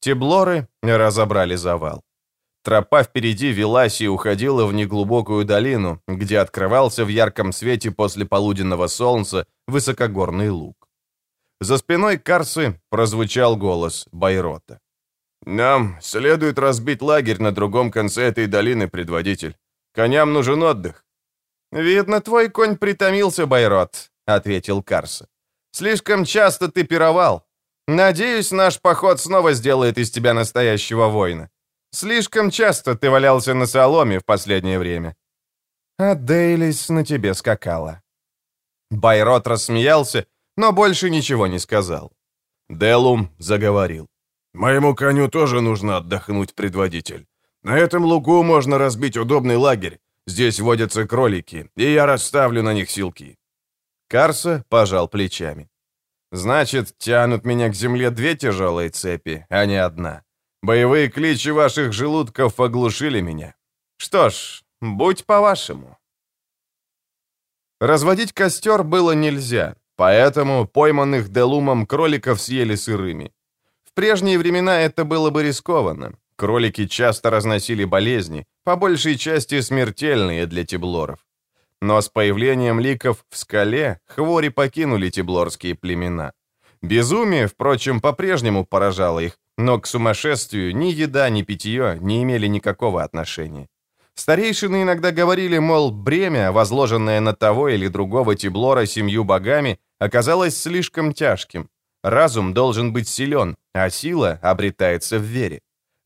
Теблоры разобрали завал. Тропа впереди велась и уходила в неглубокую долину, где открывался в ярком свете после полуденного солнца высокогорный луг. За спиной Карсы прозвучал голос Байрота. «Нам следует разбить лагерь на другом конце этой долины, предводитель. Коням нужен отдых». «Видно, твой конь притомился, Байрот», — ответил Карса. «Слишком часто ты пировал. Надеюсь, наш поход снова сделает из тебя настоящего воина. Слишком часто ты валялся на соломе в последнее время». А Дейлис на тебе скакала. Байрот рассмеялся, но больше ничего не сказал. Делум заговорил. «Моему коню тоже нужно отдохнуть, предводитель. На этом лугу можно разбить удобный лагерь. Здесь водятся кролики, и я расставлю на них силки». Карса пожал плечами. «Значит, тянут меня к земле две тяжелые цепи, а не одна. Боевые кличи ваших желудков оглушили меня. Что ж, будь по-вашему». Разводить костер было нельзя, поэтому пойманных Делумом кроликов съели сырыми. В прежние времена это было бы рискованно. Кролики часто разносили болезни, по большей части смертельные для теблоров. Но с появлением ликов в скале хвори покинули теблорские племена. Безумие, впрочем, по-прежнему поражало их, но к сумасшествию ни еда, ни питье не имели никакого отношения. Старейшины иногда говорили, мол, бремя, возложенное на того или другого Тиблора семью богами, оказалось слишком тяжким. Разум должен быть силен, а сила обретается в вере.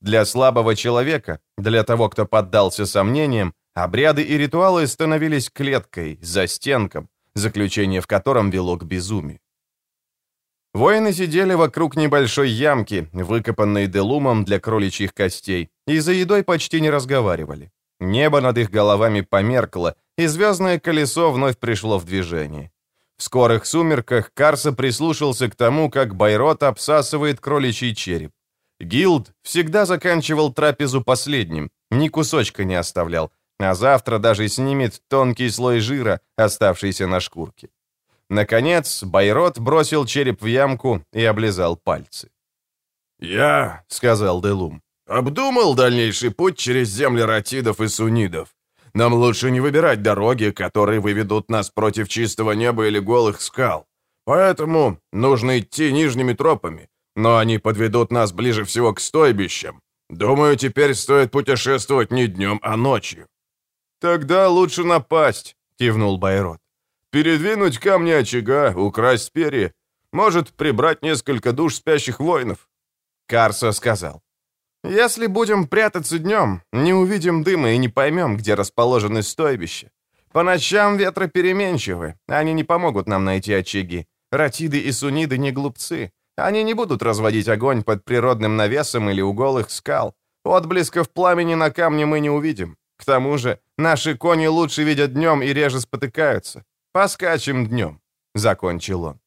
Для слабого человека, для того, кто поддался сомнениям, обряды и ритуалы становились клеткой, застенком, заключение в котором вело к безумию. Воины сидели вокруг небольшой ямки, выкопанной Делумом для кроличьих костей, и за едой почти не разговаривали. Небо над их головами померкло, и звездное колесо вновь пришло в движение. В скорых сумерках Карса прислушался к тому, как Байрот обсасывает кроличий череп. Гилд всегда заканчивал трапезу последним, ни кусочка не оставлял, а завтра даже снимет тонкий слой жира, оставшийся на шкурке. Наконец, Байрот бросил череп в ямку и облизал пальцы. «Я», — сказал Делум, — «обдумал дальнейший путь через земли ратидов и сунидов. Нам лучше не выбирать дороги, которые выведут нас против чистого неба или голых скал. Поэтому нужно идти нижними тропами, но они подведут нас ближе всего к стойбищам. Думаю, теперь стоит путешествовать не днем, а ночью». «Тогда лучше напасть», — кивнул Байрот. Передвинуть камни очага, украсть перья. Может, прибрать несколько душ спящих воинов. Карсо сказал. Если будем прятаться днем, не увидим дыма и не поймем, где расположены стойбища. По ночам ветры переменчивы, они не помогут нам найти очаги. Ратиды и суниды не глупцы. Они не будут разводить огонь под природным навесом или у голых скал. Отблесков пламени на камне мы не увидим. К тому же, наши кони лучше видят днем и реже спотыкаются. «Поскачем днем», — закончил он.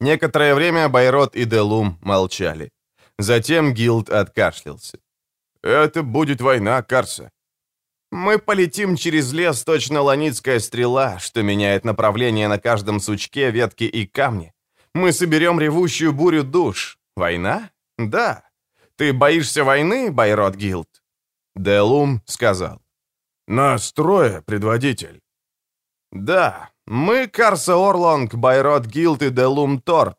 Некоторое время Байрот и Делум молчали. Затем Гилд откашлялся. «Это будет война, Карса». «Мы полетим через лес, точно ланицкая стрела, что меняет направление на каждом сучке, ветке и камне. Мы соберем ревущую бурю душ. Война? Да. Ты боишься войны, Байрот Гилд?» Делум сказал. «Нас трое, предводитель. «Да, мы Карса Орлонг, Байрот Гилд и Делум Торт.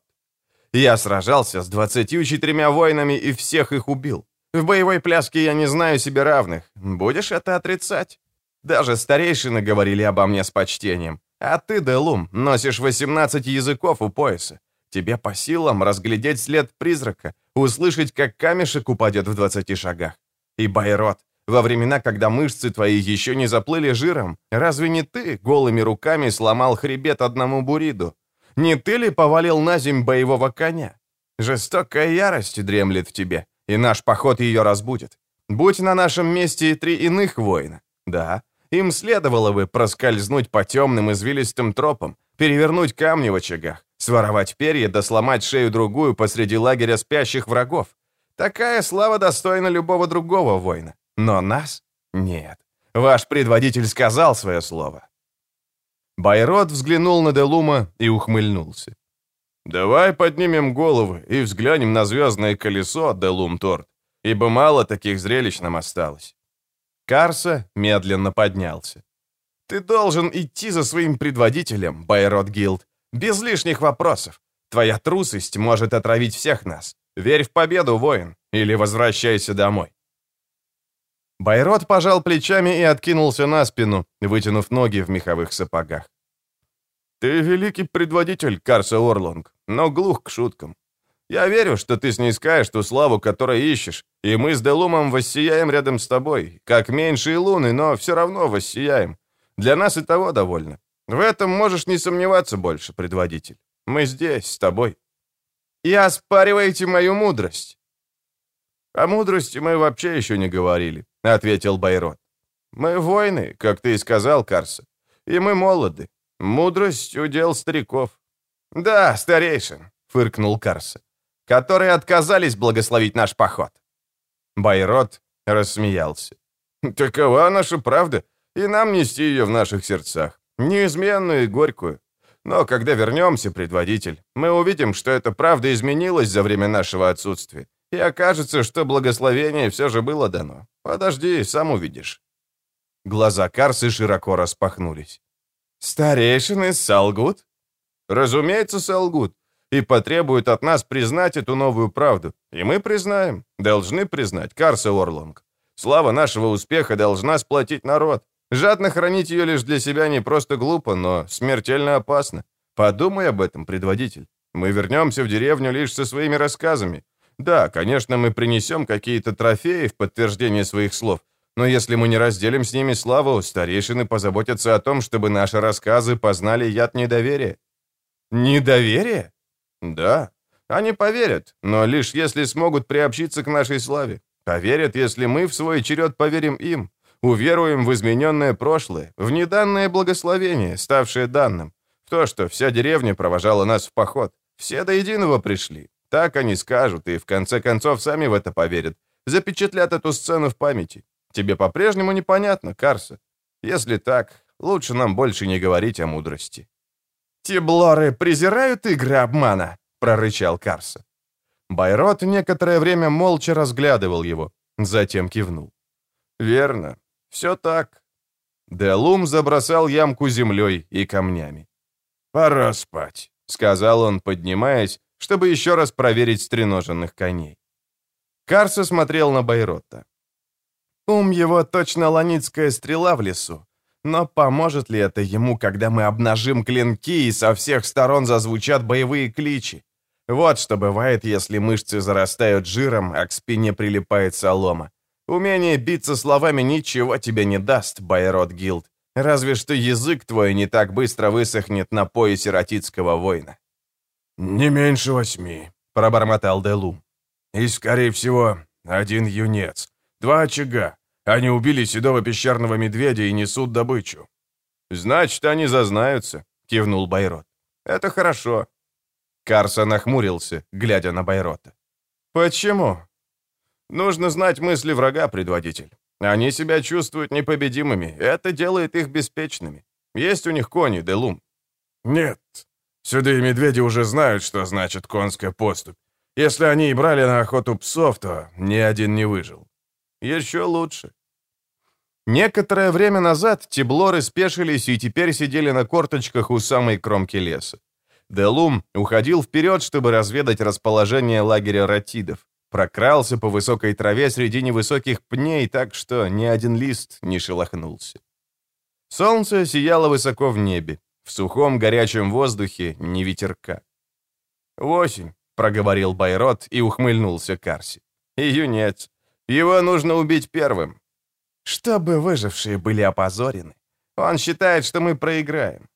Я сражался с 24 воинами и всех их убил. В боевой пляске я не знаю себе равных. Будешь это отрицать? Даже старейшины говорили обо мне с почтением. А ты, Делум, носишь 18 языков у пояса. Тебе по силам разглядеть след призрака, услышать, как камешек упадет в 20 шагах. И Байрот, во времена, когда мышцы твои еще не заплыли жиром, разве не ты голыми руками сломал хребет одному буриду? Не ты ли повалил на земь боевого коня? Жестокая ярость дремлет в тебе, и наш поход ее разбудит. Будь на нашем месте три иных воина, да, им следовало бы проскользнуть по темным извилистым тропам, перевернуть камни в очагах, своровать перья да сломать шею-другую посреди лагеря спящих врагов. Такая слава достойна любого другого воина. Но нас нет. Ваш предводитель сказал свое слово. Байрод взглянул на Делума и ухмыльнулся. «Давай поднимем головы и взглянем на звездное колесо, Делум Торт, ибо мало таких зрелищ нам осталось». Карса медленно поднялся. «Ты должен идти за своим предводителем, Байрод Гилд, без лишних вопросов. Твоя трусость может отравить всех нас. Верь в победу, воин, или возвращайся домой». Байрод пожал плечами и откинулся на спину, вытянув ноги в меховых сапогах. «Ты великий предводитель, Карса Орлонг, но глух к шуткам. Я верю, что ты снискаешь ту славу, которую ищешь, и мы с Делумом воссияем рядом с тобой, как меньшие луны, но все равно воссияем. Для нас и того довольно. В этом можешь не сомневаться больше, предводитель. Мы здесь, с тобой. И оспариваете мою мудрость». «О мудрости мы вообще еще не говорили», — ответил Байрот. «Мы воины, как ты и сказал, Карса, и мы молоды. Мудрость — удел стариков». «Да, старейшин», — фыркнул Карса, «которые отказались благословить наш поход». Байрот рассмеялся. «Такова наша правда, и нам нести ее в наших сердцах, неизменную и горькую. Но когда вернемся, предводитель, мы увидим, что эта правда изменилась за время нашего отсутствия, и окажется, что благословение все же было дано. Подожди, сам увидишь». Глаза Карсы широко распахнулись. «Старейшины солгут?» «Разумеется, солгут. И потребуют от нас признать эту новую правду. И мы признаем. Должны признать, Карса Орлонг. Слава нашего успеха должна сплотить народ. Жадно хранить ее лишь для себя не просто глупо, но смертельно опасно. Подумай об этом, предводитель. Мы вернемся в деревню лишь со своими рассказами, да, конечно, мы принесем какие-то трофеи в подтверждение своих слов, но если мы не разделим с ними славу, старейшины позаботятся о том, чтобы наши рассказы познали яд недоверия». «Недоверие?» «Да. Они поверят, но лишь если смогут приобщиться к нашей славе. Поверят, если мы в свой черед поверим им, уверуем в измененное прошлое, в неданное благословение, ставшее данным, в то, что вся деревня провожала нас в поход. Все до единого пришли, так они скажут, и в конце концов сами в это поверят. Запечатлят эту сцену в памяти. Тебе по-прежнему непонятно, Карса? Если так, лучше нам больше не говорить о мудрости». «Тиблоры презирают игры обмана», — прорычал Карса. Байрот некоторое время молча разглядывал его, затем кивнул. «Верно, все так». Делум забросал ямку землей и камнями. «Пора спать», — сказал он, поднимаясь чтобы еще раз проверить стреноженных коней. Карса смотрел на Байротта. Ум его точно ланицкая стрела в лесу. Но поможет ли это ему, когда мы обнажим клинки и со всех сторон зазвучат боевые кличи? Вот что бывает, если мышцы зарастают жиром, а к спине прилипает солома. Умение биться словами ничего тебе не даст, Байрот Гилд. Разве что язык твой не так быстро высохнет на поясе ратитского воина. «Не меньше восьми», — пробормотал Делум. «И, скорее всего, один юнец. Два очага. Они убили седого пещерного медведя и несут добычу». «Значит, они зазнаются», — кивнул Байрот. «Это хорошо». Карса нахмурился, глядя на Байрота. «Почему?» «Нужно знать мысли врага, предводитель. Они себя чувствуют непобедимыми. Это делает их беспечными. Есть у них кони, Делум?» «Нет», Сюда медведи уже знают, что значит конская поступь. Если они и брали на охоту псов, то ни один не выжил. Еще лучше. Некоторое время назад тиблоры спешились и теперь сидели на корточках у самой кромки леса. Делум уходил вперед, чтобы разведать расположение лагеря ратидов. Прокрался по высокой траве среди невысоких пней так, что ни один лист не шелохнулся. Солнце сияло высоко в небе. В сухом горячем воздухе ни ветерка. «Восемь», — проговорил Байрот и ухмыльнулся Карси. «И юнец. Его нужно убить первым». «Чтобы выжившие были опозорены. Он считает, что мы проиграем».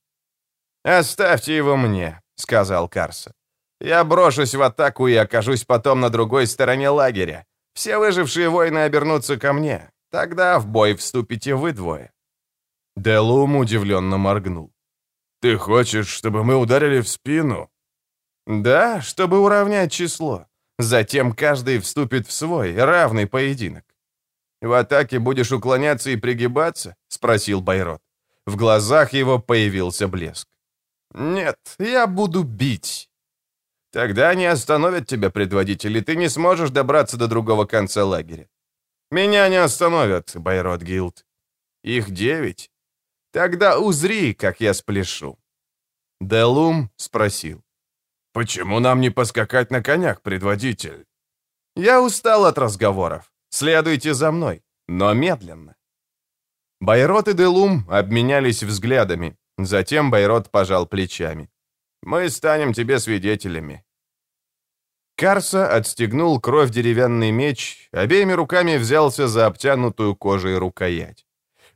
«Оставьте его мне», — сказал Карса. «Я брошусь в атаку и окажусь потом на другой стороне лагеря. Все выжившие воины обернутся ко мне. Тогда в бой вступите вы двое». Делум удивленно моргнул. «Ты хочешь, чтобы мы ударили в спину?» «Да, чтобы уравнять число. Затем каждый вступит в свой, равный поединок». «В атаке будешь уклоняться и пригибаться?» — спросил Байрот. В глазах его появился блеск. «Нет, я буду бить». «Тогда не остановят тебя предводители, ты не сможешь добраться до другого конца лагеря». «Меня не остановят, Байрот Гилд». «Их девять?» «Тогда узри, как я спляшу». Делум спросил. «Почему нам не поскакать на конях, предводитель?» «Я устал от разговоров. Следуйте за мной, но медленно». Байрот и Делум обменялись взглядами. Затем Байрот пожал плечами. «Мы станем тебе свидетелями». Карса отстегнул кровь деревянный меч, обеими руками взялся за обтянутую кожей рукоять.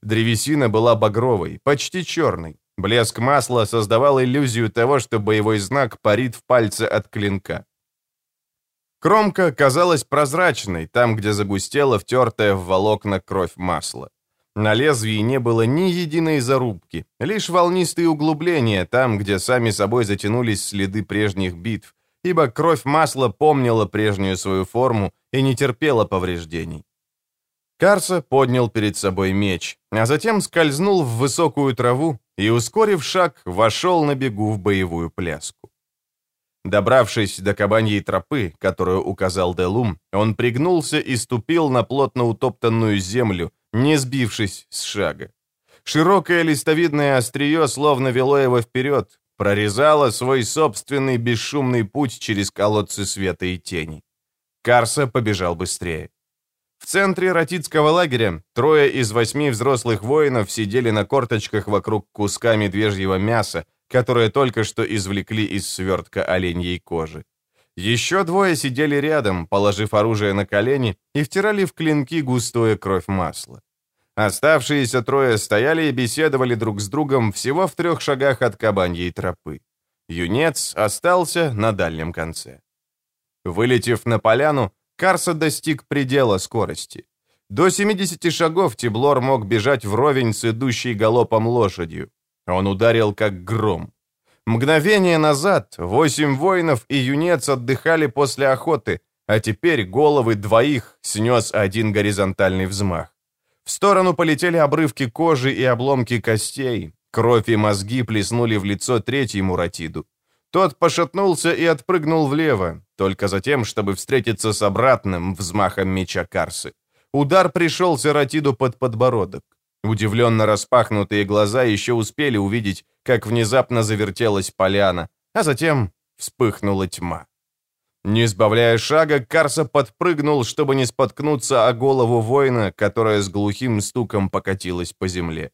Древесина была багровой, почти черной. Блеск масла создавал иллюзию того, что боевой знак парит в пальце от клинка. Кромка казалась прозрачной, там, где загустела втертая в волокна кровь масла. На лезвии не было ни единой зарубки, лишь волнистые углубления там, где сами собой затянулись следы прежних битв, ибо кровь масла помнила прежнюю свою форму и не терпела повреждений. Карса поднял перед собой меч, а затем скользнул в высокую траву и, ускорив шаг, вошел на бегу в боевую пляску. Добравшись до кабаньей тропы, которую указал Делум, он пригнулся и ступил на плотно утоптанную землю, не сбившись с шага. Широкое листовидное острие словно вело его вперед, прорезало свой собственный бесшумный путь через колодцы света и тени. Карса побежал быстрее. В центре ратитского лагеря трое из восьми взрослых воинов сидели на корточках вокруг куска медвежьего мяса, которое только что извлекли из свертка оленьей кожи. Еще двое сидели рядом, положив оружие на колени, и втирали в клинки густое кровь масла. Оставшиеся трое стояли и беседовали друг с другом всего в трех шагах от кабаньей тропы. Юнец остался на дальнем конце. Вылетев на поляну, Карса достиг предела скорости. До 70 шагов Тиблор мог бежать вровень с идущей галопом лошадью. Он ударил как гром. Мгновение назад восемь воинов и юнец отдыхали после охоты, а теперь головы двоих снес один горизонтальный взмах. В сторону полетели обрывки кожи и обломки костей. Кровь и мозги плеснули в лицо третьему Ратиду. Тот пошатнулся и отпрыгнул влево, только затем, чтобы встретиться с обратным взмахом меча Карсы. Удар пришелся Ратиду под подбородок. Удивленно распахнутые глаза еще успели увидеть, как внезапно завертелась поляна, а затем вспыхнула тьма. Не сбавляя шага, Карса подпрыгнул, чтобы не споткнуться о голову воина, которая с глухим стуком покатилась по земле.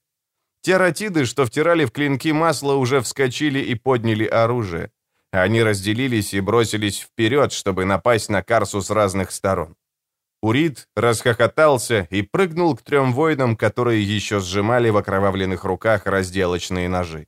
Те что втирали в клинки масло, уже вскочили и подняли оружие. Они разделились и бросились вперед, чтобы напасть на Карсу с разных сторон. Урит расхохотался и прыгнул к трем воинам, которые еще сжимали в окровавленных руках разделочные ножи.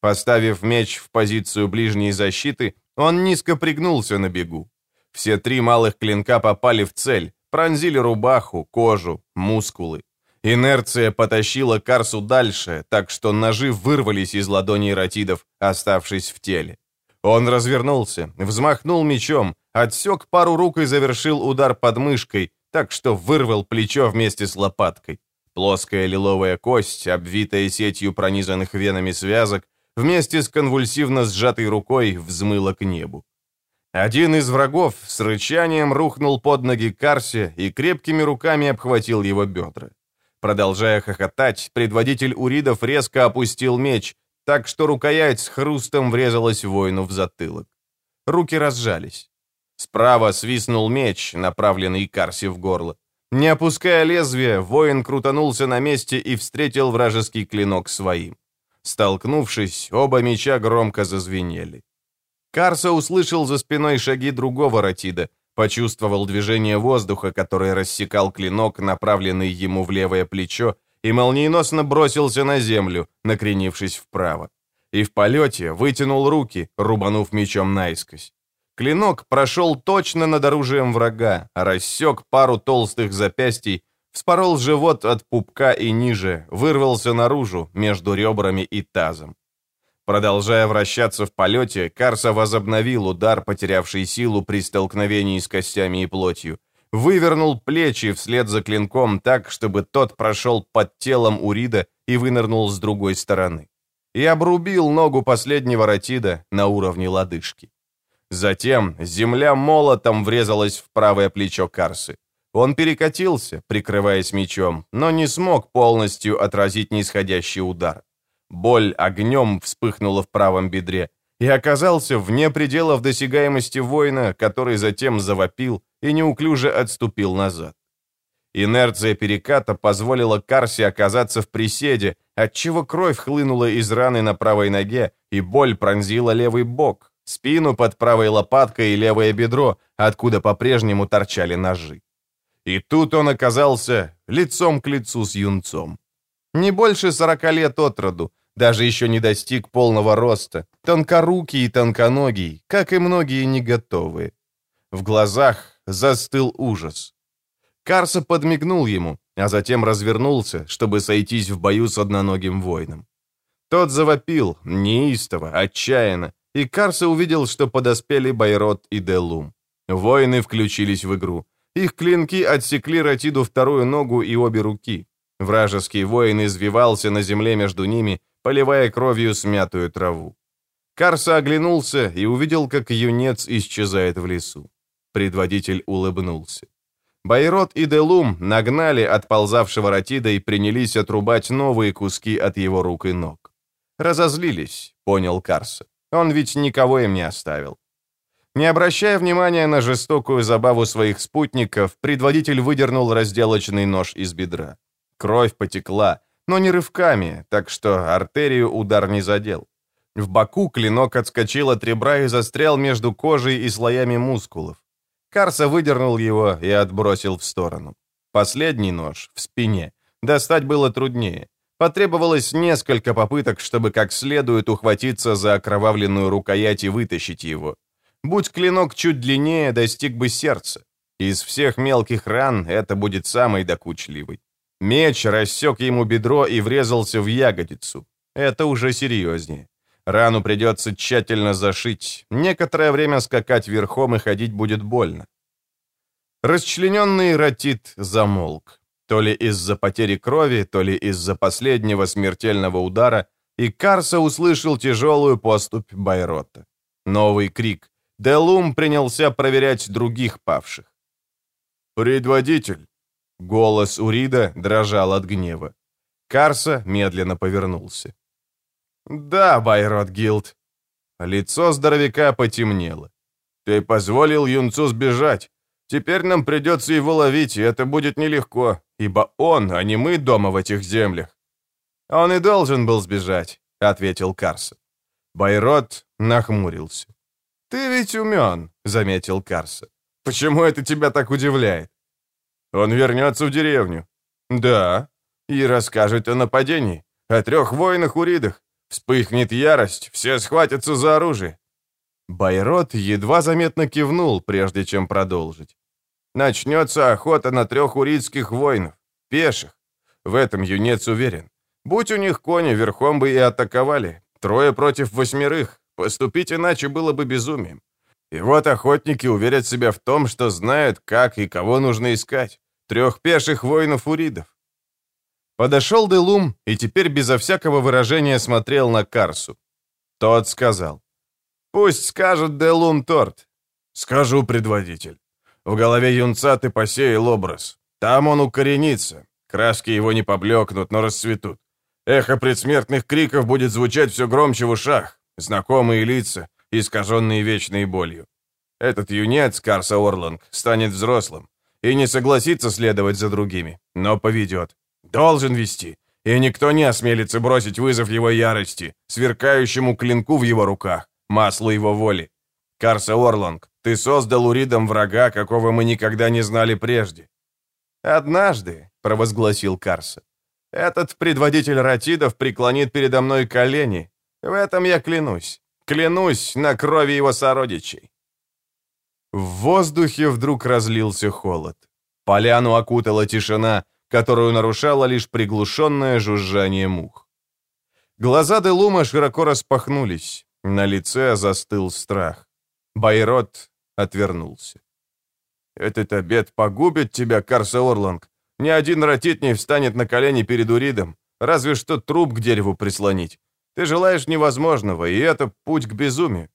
Поставив меч в позицию ближней защиты, он низко пригнулся на бегу. Все три малых клинка попали в цель, пронзили рубаху, кожу, мускулы. Инерция потащила Карсу дальше, так что ножи вырвались из ладоней ратидов, оставшись в теле. Он развернулся, взмахнул мечом, отсек пару рук и завершил удар подмышкой, так что вырвал плечо вместе с лопаткой. Плоская лиловая кость, обвитая сетью пронизанных венами связок, вместе с конвульсивно сжатой рукой взмыло к небу. Один из врагов с рычанием рухнул под ноги Карсе и крепкими руками обхватил его бедра. Продолжая хохотать, предводитель уридов резко опустил меч, так что рукоять с хрустом врезалась воину в затылок. Руки разжались. Справа свистнул меч, направленный Карсе в горло. Не опуская лезвия, воин крутанулся на месте и встретил вражеский клинок своим. Столкнувшись, оба меча громко зазвенели. Карса услышал за спиной шаги другого Ратида, почувствовал движение воздуха, который рассекал клинок, направленный ему в левое плечо, и молниеносно бросился на землю, накренившись вправо. И в полете вытянул руки, рубанув мечом наискось. Клинок прошел точно над оружием врага, рассек пару толстых запястий, вспорол живот от пупка и ниже, вырвался наружу между ребрами и тазом. Продолжая вращаться в полете, Карса возобновил удар, потерявший силу при столкновении с костями и плотью. Вывернул плечи вслед за клинком так, чтобы тот прошел под телом Урида и вынырнул с другой стороны. И обрубил ногу последнего Ратида на уровне лодыжки. Затем земля молотом врезалась в правое плечо Карсы. Он перекатился, прикрываясь мечом, но не смог полностью отразить нисходящий удар. Боль огнем вспыхнула в правом бедре и оказался вне пределов досягаемости воина, который затем завопил и неуклюже отступил назад. Инерция переката позволила Карсе оказаться в приседе, отчего кровь хлынула из раны на правой ноге, и боль пронзила левый бок, спину под правой лопаткой и левое бедро, откуда по-прежнему торчали ножи. И тут он оказался лицом к лицу с юнцом. Не больше сорока лет от роду, даже еще не достиг полного роста, тонкорукий и тонконогий, как и многие не готовые. В глазах застыл ужас. Карса подмигнул ему, а затем развернулся, чтобы сойтись в бою с одноногим воином. Тот завопил, неистово, отчаянно, и Карса увидел, что подоспели Байрот и Делум. Воины включились в игру. Их клинки отсекли Ратиду вторую ногу и обе руки. Вражеский воин извивался на земле между ними, поливая кровью смятую траву. Карса оглянулся и увидел, как юнец исчезает в лесу. Предводитель улыбнулся. Байрот и Делум нагнали отползавшего Ратида и принялись отрубать новые куски от его рук и ног. Разозлились, понял Карса. Он ведь никого им не оставил. Не обращая внимания на жестокую забаву своих спутников, предводитель выдернул разделочный нож из бедра. Кровь потекла, но не рывками, так что артерию удар не задел. В боку клинок отскочил от ребра и застрял между кожей и слоями мускулов. Карса выдернул его и отбросил в сторону. Последний нож, в спине, достать было труднее. Потребовалось несколько попыток, чтобы как следует ухватиться за окровавленную рукоять и вытащить его. Будь клинок чуть длиннее, достиг бы сердца. Из всех мелких ран это будет самый докучливый. Меч рассек ему бедро и врезался в ягодицу. Это уже серьезнее. Рану придется тщательно зашить. Некоторое время скакать верхом и ходить будет больно. Расчлененный Ратит замолк. То ли из-за потери крови, то ли из-за последнего смертельного удара, и Карса услышал тяжелую поступь Байрота. Новый крик. Делум принялся проверять других павших. «Предводитель!» Голос Урида дрожал от гнева. Карса медленно повернулся. «Да, Байрот Гилд». Лицо здоровяка потемнело. «Ты позволил юнцу сбежать. Теперь нам придется его ловить, и это будет нелегко, ибо он, а не мы дома в этих землях». «Он и должен был сбежать», — ответил Карса. Байрот нахмурился. «Ты ведь умен», — заметил Карса. «Почему это тебя так удивляет?» «Он вернется в деревню». «Да, и расскажет о нападении, о трех воинах-уридах. Вспыхнет ярость, все схватятся за оружие. Байрот едва заметно кивнул, прежде чем продолжить. Начнется охота на трех уридских воинов, пеших. В этом юнец уверен. Будь у них кони, верхом бы и атаковали. Трое против восьмерых. Поступить иначе было бы безумием. И вот охотники уверят себя в том, что знают, как и кого нужно искать. Трех пеших воинов-уридов. Подошел Делум и теперь безо всякого выражения смотрел на Карсу. Тот сказал. «Пусть скажет Делум торт». «Скажу, предводитель. В голове юнца ты посеял образ. Там он укоренится. Краски его не поблекнут, но расцветут. Эхо предсмертных криков будет звучать все громче в ушах. Знакомые лица, искаженные вечной болью. Этот юнец, Карса Орланг, станет взрослым и не согласится следовать за другими, но поведет. Должен вести. И никто не осмелится бросить вызов его ярости, сверкающему клинку в его руках, маслу его воли. Карса Орланг, ты создал уридом врага, какого мы никогда не знали прежде. «Однажды», — провозгласил Карса, — «этот предводитель ратидов преклонит передо мной колени. В этом я клянусь. Клянусь на крови его сородичей». В воздухе вдруг разлился холод. Поляну окутала тишина, которую нарушало лишь приглушенное жужжание мух. Глаза Делума широко распахнулись. На лице застыл страх. Байрот отвернулся. «Этот обед погубит тебя, Карса Орланг. Ни один ротит не встанет на колени перед Уридом, разве что труп к дереву прислонить. Ты желаешь невозможного, и это путь к безумию».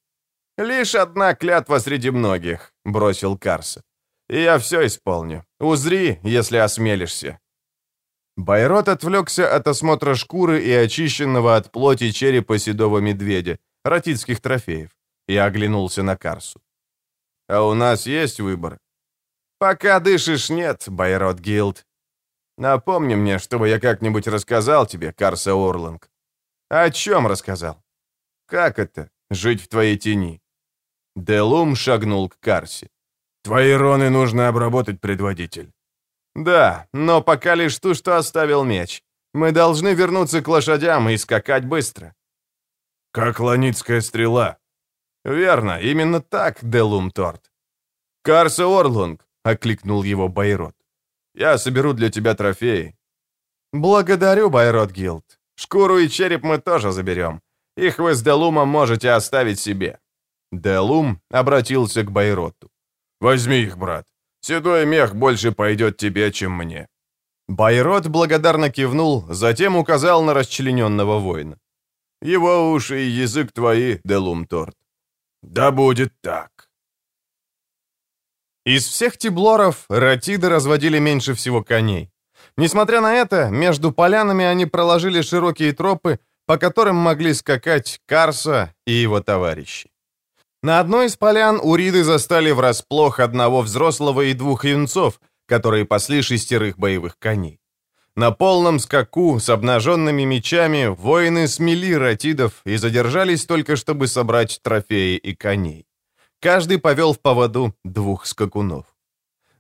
«Лишь одна клятва среди многих», — бросил Карса. «И я все исполню. Узри, если осмелишься». Байрот отвлекся от осмотра шкуры и очищенного от плоти черепа седого медведя, ратитских трофеев, и оглянулся на Карсу. «А у нас есть выбор?» «Пока дышишь, нет, Байрот Гилд. Напомни мне, чтобы я как-нибудь рассказал тебе, Карса Орланг». «О чем рассказал?» «Как это, жить в твоей тени?» Делум шагнул к Карсе. «Твои роны нужно обработать, предводитель». «Да, но пока лишь ту, что оставил меч. Мы должны вернуться к лошадям и скакать быстро». «Как ланицкая стрела». «Верно, именно так, Делум Торт». «Карса Орлунг, — окликнул его Байрот. «Я соберу для тебя трофеи». «Благодарю, Байрот Гилд. Шкуру и череп мы тоже заберем. Их вы с Делумом можете оставить себе». Делум обратился к Байроту. «Возьми их, брат. Седой мех больше пойдет тебе, чем мне». Байрот благодарно кивнул, затем указал на расчлененного воина. «Его уши и язык твои, Делум Торт». «Да будет так». Из всех тиблоров ратиды разводили меньше всего коней. Несмотря на это, между полянами они проложили широкие тропы, по которым могли скакать Карса и его товарищи. На одной из полян уриды застали врасплох одного взрослого и двух юнцов, которые пасли шестерых боевых коней. На полном скаку с обнаженными мечами воины смели ратидов и задержались только, чтобы собрать трофеи и коней. Каждый повел в поводу двух скакунов.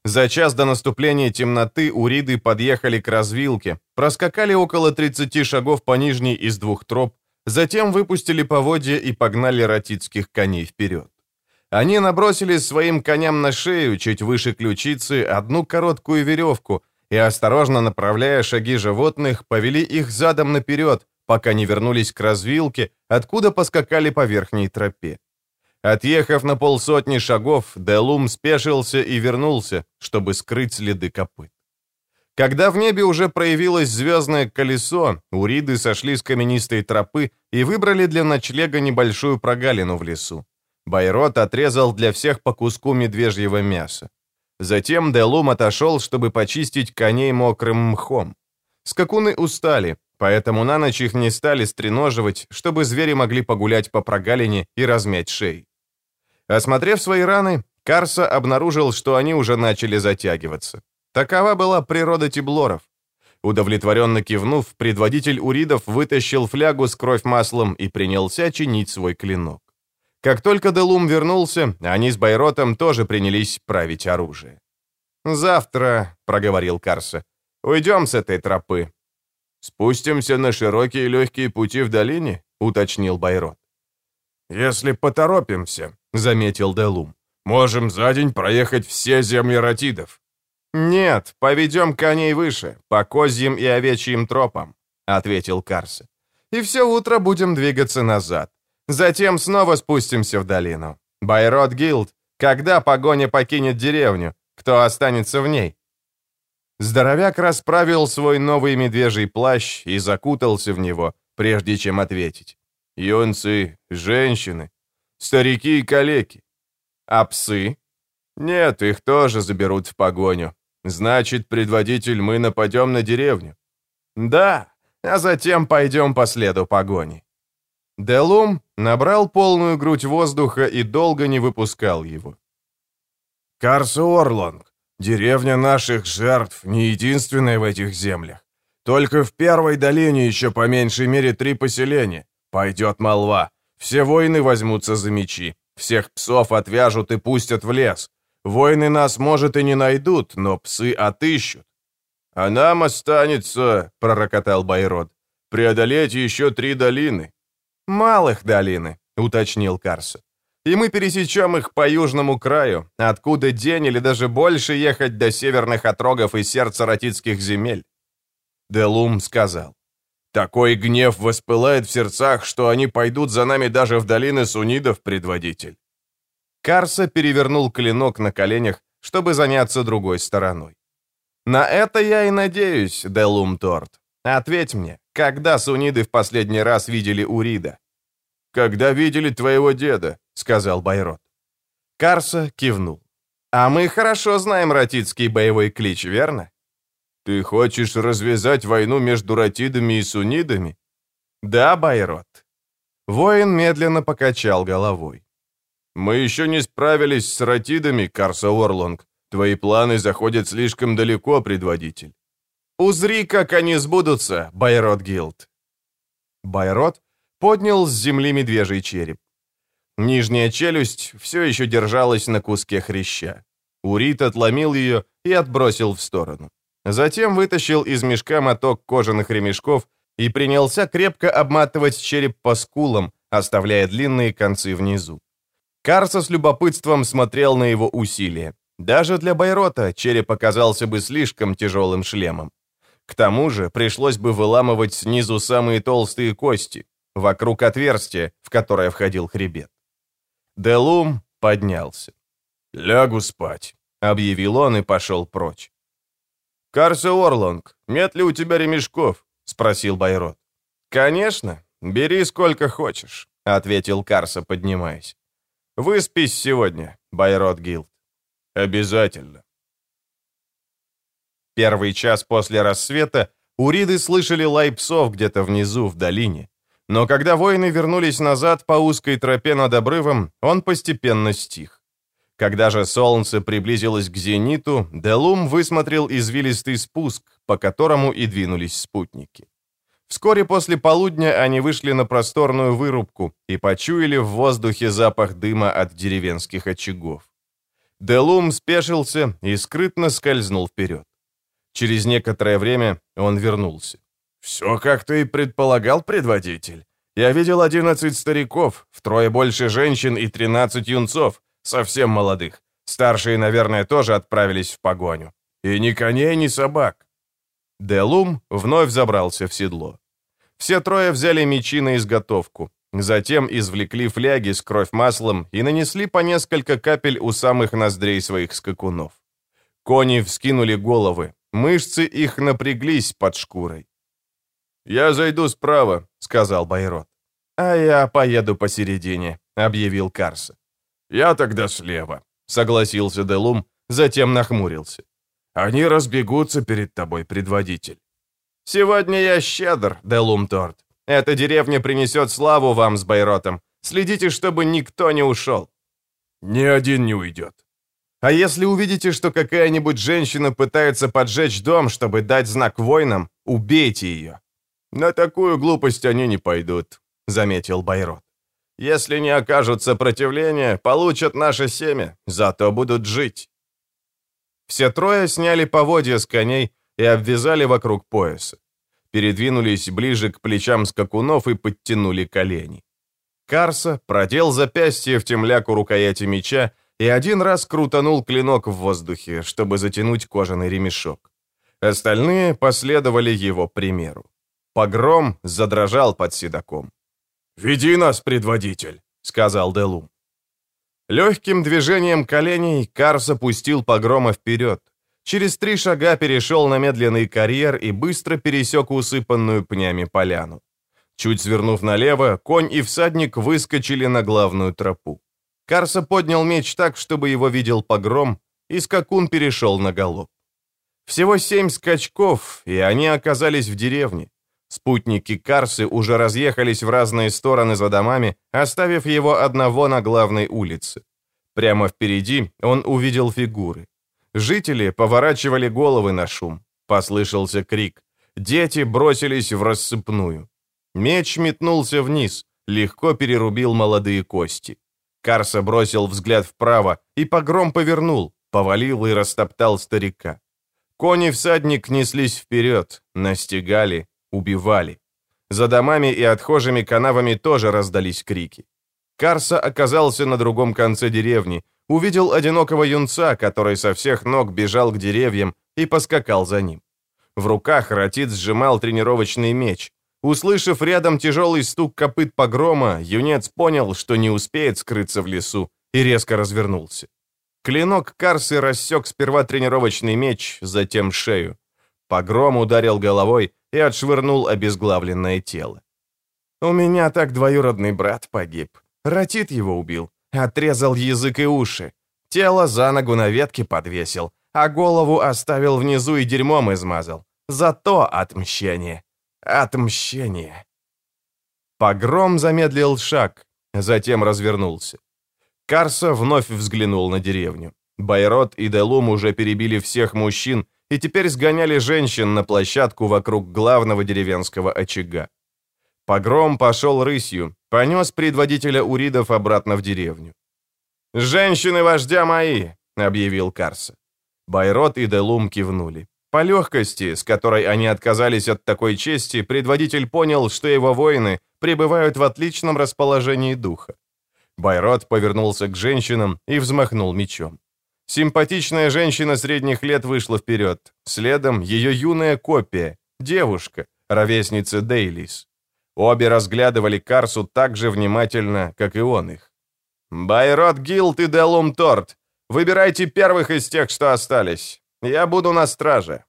За час до наступления темноты уриды подъехали к развилке, проскакали около 30 шагов по нижней из двух троп, затем выпустили поводья и погнали ратицких коней вперед. Они набросили своим коням на шею, чуть выше ключицы, одну короткую веревку и, осторожно направляя шаги животных, повели их задом наперед, пока не вернулись к развилке, откуда поскакали по верхней тропе. Отъехав на полсотни шагов, Делум спешился и вернулся, чтобы скрыть следы копыт. Когда в небе уже проявилось звездное колесо, уриды сошли с каменистой тропы и выбрали для ночлега небольшую прогалину в лесу. Байрот отрезал для всех по куску медвежьего мяса. Затем Делум отошел, чтобы почистить коней мокрым мхом. Скакуны устали, поэтому на ночь их не стали стреноживать, чтобы звери могли погулять по прогалине и размять шеи. Осмотрев свои раны, Карса обнаружил, что они уже начали затягиваться. Такова была природа тиблоров. Удовлетворенно кивнув, предводитель уридов вытащил флягу с кровь маслом и принялся чинить свой клинок. Как только Делум вернулся, они с Байротом тоже принялись править оружие. «Завтра», — проговорил Карса, — «уйдем с этой тропы». «Спустимся на широкие легкие пути в долине?» — уточнил Байрот. «Если поторопимся», — заметил Делум. «Можем за день проехать все земли ратидов». «Нет, поведем коней выше, по козьим и овечьим тропам», — ответил Карса. «И все утро будем двигаться назад. Затем снова спустимся в долину. Байрод Гилд, когда погоня покинет деревню, кто останется в ней?» Здоровяк расправил свой новый медвежий плащ и закутался в него, прежде чем ответить. «Юнцы, женщины, старики и калеки. А псы? Нет, их тоже заберут в погоню. Значит, предводитель, мы нападем на деревню. Да, а затем пойдем по следу погони. Делум набрал полную грудь воздуха и долго не выпускал его. Карс Орлонг, деревня наших жертв не единственная в этих землях. Только в первой долине еще по меньшей мере три поселения. Пойдет молва. Все воины возьмутся за мечи. Всех псов отвяжут и пустят в лес. Воины нас, может, и не найдут, но псы отыщут. «А нам останется», — пророкотал Байрод, — «преодолеть еще три долины». «Малых долины», — уточнил Карса. и мы пересечем их по южному краю, откуда день или даже больше ехать до северных отрогов и сердца ратитских земель. Делум сказал, «Такой гнев воспылает в сердцах, что они пойдут за нами даже в долины сунидов, предводитель». Карса перевернул клинок на коленях, чтобы заняться другой стороной. «На это я и надеюсь, Делум Торт. Ответь мне, когда суниды в последний раз видели Урида?» «Когда видели твоего деда», — сказал Байрот. Карса кивнул. «А мы хорошо знаем ратитский боевой клич, верно?» «Ты хочешь развязать войну между ратидами и сунидами?» «Да, Байрот». Воин медленно покачал головой. «Мы еще не справились с ратидами, Карса Орлонг. Твои планы заходят слишком далеко, предводитель». «Узри, как они сбудутся, Байрот Гилд». Байрот поднял с земли медвежий череп. Нижняя челюсть все еще держалась на куске хряща. Урит отломил ее и отбросил в сторону. Затем вытащил из мешка моток кожаных ремешков и принялся крепко обматывать череп по скулам, оставляя длинные концы внизу. Карса с любопытством смотрел на его усилия. Даже для Байрота череп оказался бы слишком тяжелым шлемом. К тому же пришлось бы выламывать снизу самые толстые кости, вокруг отверстия, в которое входил хребет. Делум поднялся. «Лягу спать», — объявил он и пошел прочь. «Карса Орлонг, нет ли у тебя ремешков?» — спросил Байрот. «Конечно, бери сколько хочешь», — ответил Карса, поднимаясь. «Выспись сегодня, Байрот Гилд». «Обязательно». Первый час после рассвета уриды слышали лай псов где-то внизу, в долине. Но когда воины вернулись назад по узкой тропе над обрывом, он постепенно стих. Когда же солнце приблизилось к зениту, Делум высмотрел извилистый спуск, по которому и двинулись спутники. Вскоре после полудня они вышли на просторную вырубку и почуяли в воздухе запах дыма от деревенских очагов. Делум спешился и скрытно скользнул вперед. Через некоторое время он вернулся. «Все, как ты и предполагал, предводитель. Я видел одиннадцать стариков, втрое больше женщин и тринадцать юнцов, совсем молодых. Старшие, наверное, тоже отправились в погоню. И ни коней, ни собак». Делум вновь забрался в седло. Все трое взяли мечи на изготовку. Затем извлекли фляги с кровь маслом и нанесли по несколько капель у самых ноздрей своих скакунов. Кони вскинули головы, мышцы их напряглись под шкурой. «Я зайду справа», — сказал Байрот. «А я поеду посередине», — объявил Карса. «Я тогда слева», — согласился Делум, затем нахмурился. «Они разбегутся перед тобой, предводитель». «Сегодня я щедр, Делум Торт. Эта деревня принесет славу вам с Байротом. Следите, чтобы никто не ушел». «Ни один не уйдет». «А если увидите, что какая-нибудь женщина пытается поджечь дом, чтобы дать знак воинам, убейте ее». «На такую глупость они не пойдут», — заметил Байрот. «Если не окажут сопротивления, получат наше семя, зато будут жить». Все трое сняли поводья с коней и обвязали вокруг пояса. Передвинулись ближе к плечам скакунов и подтянули колени. Карса продел запястье в темляку рукояти меча и один раз крутанул клинок в воздухе, чтобы затянуть кожаный ремешок. Остальные последовали его примеру. Погром задрожал под седаком. «Веди нас, предводитель», — сказал Делум. Легким движением коленей Карс опустил погрома вперед. Через три шага перешел на медленный карьер и быстро пересек усыпанную пнями поляну. Чуть свернув налево, конь и всадник выскочили на главную тропу. Карса поднял меч так, чтобы его видел погром, и скакун перешел на галоп. Всего семь скачков, и они оказались в деревне. Спутники Карсы уже разъехались в разные стороны за домами, оставив его одного на главной улице. Прямо впереди он увидел фигуры. Жители поворачивали головы на шум. Послышался крик. Дети бросились в рассыпную. Меч метнулся вниз, легко перерубил молодые кости. Карса бросил взгляд вправо, и погром повернул, повалил и растоптал старика. Кони всадник неслись вперед, настигали, убивали. За домами и отхожими канавами тоже раздались крики. Карса оказался на другом конце деревни, увидел одинокого юнца, который со всех ног бежал к деревьям и поскакал за ним. В руках Ратит сжимал тренировочный меч. Услышав рядом тяжелый стук копыт погрома, юнец понял, что не успеет скрыться в лесу, и резко развернулся. Клинок Карсы рассек сперва тренировочный меч, затем шею. Погром ударил головой и отшвырнул обезглавленное тело. «У меня так двоюродный брат погиб. Ратит его убил. Отрезал язык и уши. Тело за ногу на ветке подвесил, а голову оставил внизу и дерьмом измазал. Зато отмщение. Отмщение. Погром замедлил шаг, затем развернулся. Карса вновь взглянул на деревню. Байрот и Делум уже перебили всех мужчин и теперь сгоняли женщин на площадку вокруг главного деревенского очага. Погром пошел рысью, понес предводителя уридов обратно в деревню. «Женщины вождя мои!» — объявил Карса. Байрот и Делум кивнули. По легкости, с которой они отказались от такой чести, предводитель понял, что его воины пребывают в отличном расположении духа. Байрот повернулся к женщинам и взмахнул мечом. Симпатичная женщина средних лет вышла вперед. Следом ее юная копия, девушка, ровесница Дейлис. Обе разглядывали Карсу так же внимательно, как и он их. «Байрот Гилд и Делум Торт, выбирайте первых из тех, что остались. Я буду на страже».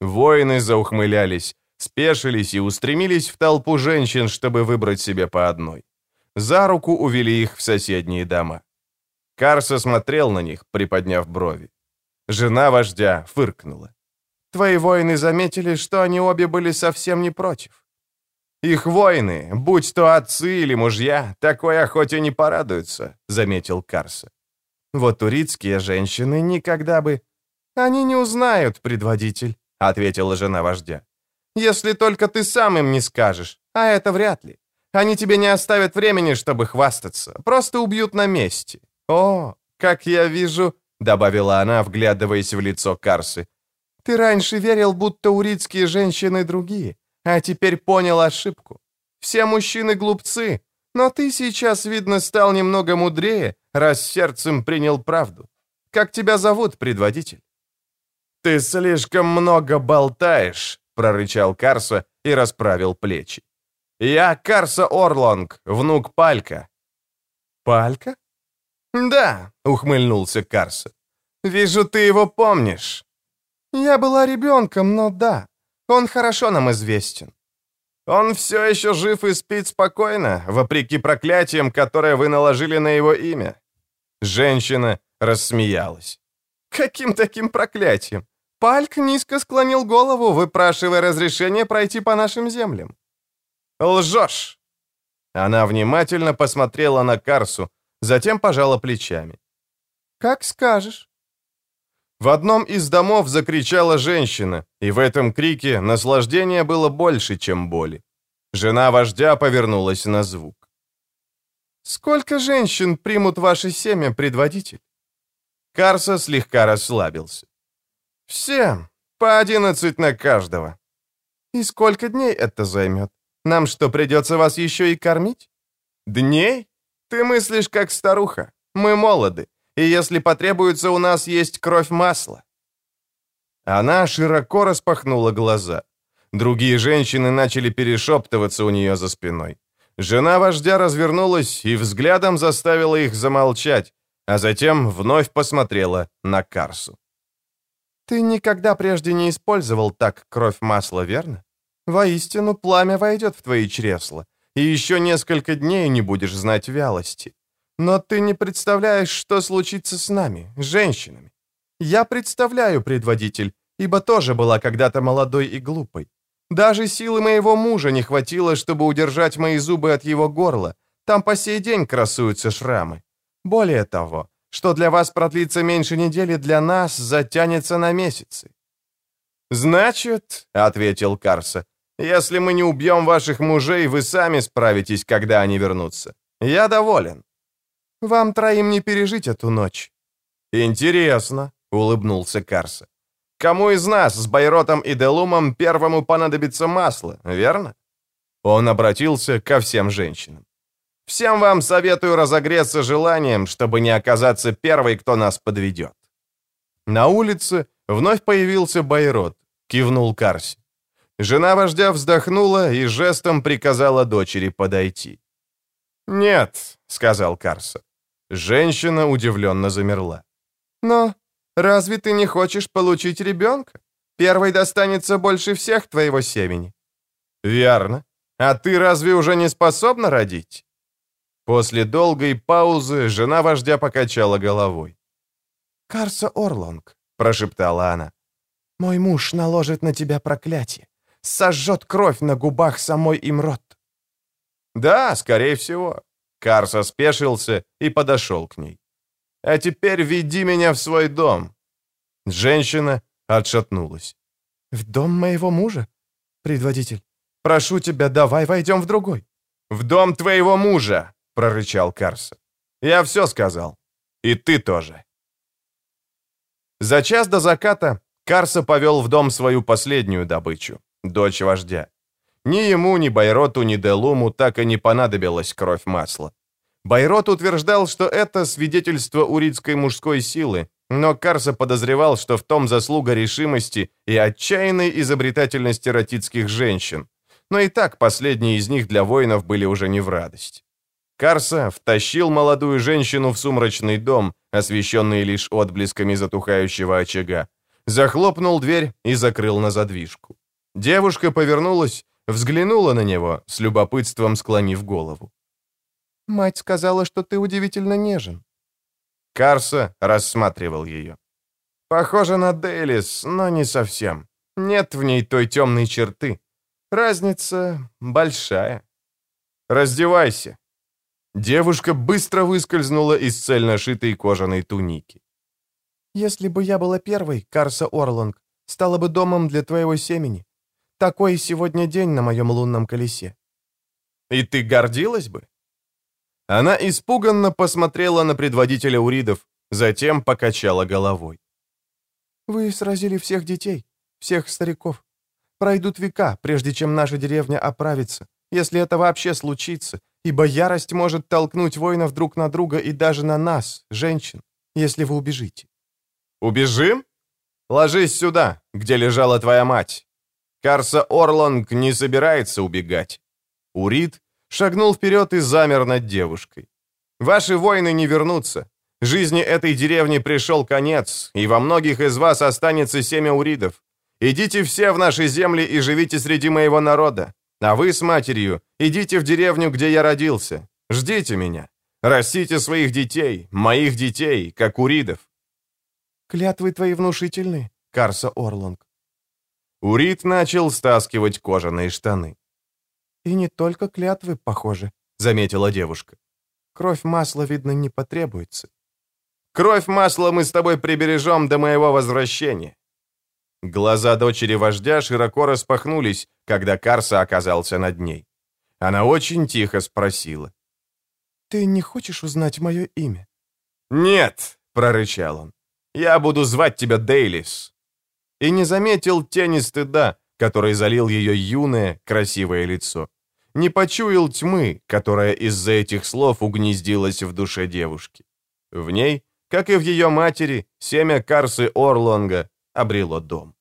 Воины заухмылялись, спешились и устремились в толпу женщин, чтобы выбрать себе по одной. За руку увели их в соседние дома. Карса смотрел на них, приподняв брови. Жена вождя фыркнула. «Твои воины заметили, что они обе были совсем не против. «Их воины, будь то отцы или мужья, такой охоте не порадуются», — заметил Карса. «Вот турицкие женщины никогда бы...» «Они не узнают, предводитель», — ответила жена вождя. «Если только ты сам им не скажешь, а это вряд ли. Они тебе не оставят времени, чтобы хвастаться, просто убьют на месте. О, как я вижу», — добавила она, вглядываясь в лицо Карсы, «ты раньше верил, будто урицкие женщины другие, а теперь понял ошибку. Все мужчины глупцы, но ты сейчас, видно, стал немного мудрее, раз сердцем принял правду. Как тебя зовут, предводитель?» «Ты слишком много болтаешь», — прорычал Карса и расправил плечи. «Я Карса Орлонг, внук Палька». «Палька?» «Да», — ухмыльнулся Карса. «Вижу, ты его помнишь». «Я была ребенком, но да, он хорошо нам известен. Он все еще жив и спит спокойно, вопреки проклятиям, которые вы наложили на его имя». Женщина рассмеялась. «Каким таким проклятием? Пальк низко склонил голову, выпрашивая разрешение пройти по нашим землям». «Лжешь!» Она внимательно посмотрела на Карсу, затем пожала плечами. «Как скажешь». В одном из домов закричала женщина, и в этом крике наслаждение было больше, чем боли. Жена вождя повернулась на звук. «Сколько женщин примут ваше семя, предводитель?» Карса слегка расслабился. «Все, по одиннадцать на каждого». «И сколько дней это займет? Нам что, придется вас еще и кормить?» «Дней? Ты мыслишь как старуха. Мы молоды и если потребуется, у нас есть кровь масла». Она широко распахнула глаза. Другие женщины начали перешептываться у нее за спиной. Жена вождя развернулась и взглядом заставила их замолчать, а затем вновь посмотрела на Карсу. «Ты никогда прежде не использовал так кровь масла, верно? Воистину, пламя войдет в твои чресла, и еще несколько дней не будешь знать вялости. Но ты не представляешь, что случится с нами, женщинами. Я представляю, предводитель, ибо тоже была когда-то молодой и глупой. Даже силы моего мужа не хватило, чтобы удержать мои зубы от его горла. Там по сей день красуются шрамы. Более того, что для вас продлится меньше недели, для нас затянется на месяцы». «Значит», — ответил Карса, — «если мы не убьем ваших мужей, вы сами справитесь, когда они вернутся. Я доволен». Вам троим не пережить эту ночь». «Интересно», — улыбнулся Карса. «Кому из нас с Байротом и Делумом первому понадобится масло, верно?» Он обратился ко всем женщинам. Всем вам советую разогреться желанием, чтобы не оказаться первой, кто нас подведет». На улице вновь появился Байрот, кивнул Карси. Жена вождя вздохнула и жестом приказала дочери подойти. «Нет», — сказал Карса. Женщина удивленно замерла. «Но разве ты не хочешь получить ребенка? Первый достанется больше всех твоего семени». «Верно. А ты разве уже не способна родить?» После долгой паузы жена вождя покачала головой. «Карса Орлонг», — прошептала она, — «мой муж наложит на тебя проклятие, сожжет кровь на губах самой Имрот». «Да, скорее всего». Карса спешился и подошел к ней. «А теперь веди меня в свой дом». Женщина отшатнулась. «В дом моего мужа? Предводитель, прошу тебя, давай войдем в другой». «В дом твоего мужа!» — прорычал Карса. «Я все сказал. И ты тоже». За час до заката Карса повел в дом свою последнюю добычу — дочь вождя. Ни ему, ни Байроту, ни Делуму так и не понадобилась кровь масла. Байрот утверждал, что это свидетельство урицкой мужской силы, но Карса подозревал, что в том заслуга решимости и отчаянной изобретательности ратитских женщин. Но и так последние из них для воинов были уже не в радость. Карса втащил молодую женщину в сумрачный дом, освещенный лишь отблесками затухающего очага, захлопнул дверь и закрыл на задвижку. Девушка повернулась, взглянула на него, с любопытством склонив голову. «Мать сказала, что ты удивительно нежен». Карса рассматривал ее. «Похоже на Дейлис, но не совсем. Нет в ней той темной черты. Разница большая. Раздевайся». Девушка быстро выскользнула из цельно шитой кожаной туники. «Если бы я была первой, Карса Орлонг, стала бы домом для твоего семени. Такой сегодня день на моем лунном колесе». «И ты гордилась бы?» Она испуганно посмотрела на предводителя уридов, затем покачала головой. «Вы сразили всех детей, всех стариков. Пройдут века, прежде чем наша деревня оправится, если это вообще случится, ибо ярость может толкнуть воинов друг на друга и даже на нас, женщин, если вы убежите». «Убежим? Ложись сюда, где лежала твоя мать. Карса Орлонг не собирается убегать». Урид шагнул вперед и замер над девушкой. «Ваши воины не вернутся. Жизни этой деревни пришел конец, и во многих из вас останется семя уридов. Идите все в наши земли и живите среди моего народа. А вы с матерью идите в деревню, где я родился. Ждите меня. Растите своих детей, моих детей, как уридов». «Клятвы твои внушительные, Карса Орлонг». Урид начал стаскивать кожаные штаны. «И не только клятвы, похоже», — заметила девушка. «Кровь масла, видно, не потребуется». «Кровь масла мы с тобой прибережем до моего возвращения». Глаза дочери вождя широко распахнулись, когда Карса оказался над ней. Она очень тихо спросила. «Ты не хочешь узнать мое имя?» «Нет», — прорычал он. «Я буду звать тебя Дейлис». И не заметил тени стыда, который залил ее юное, красивое лицо. Не почуял тьмы, которая из-за этих слов угнездилась в душе девушки. В ней, как и в ее матери, семя Карсы Орлонга обрело дом.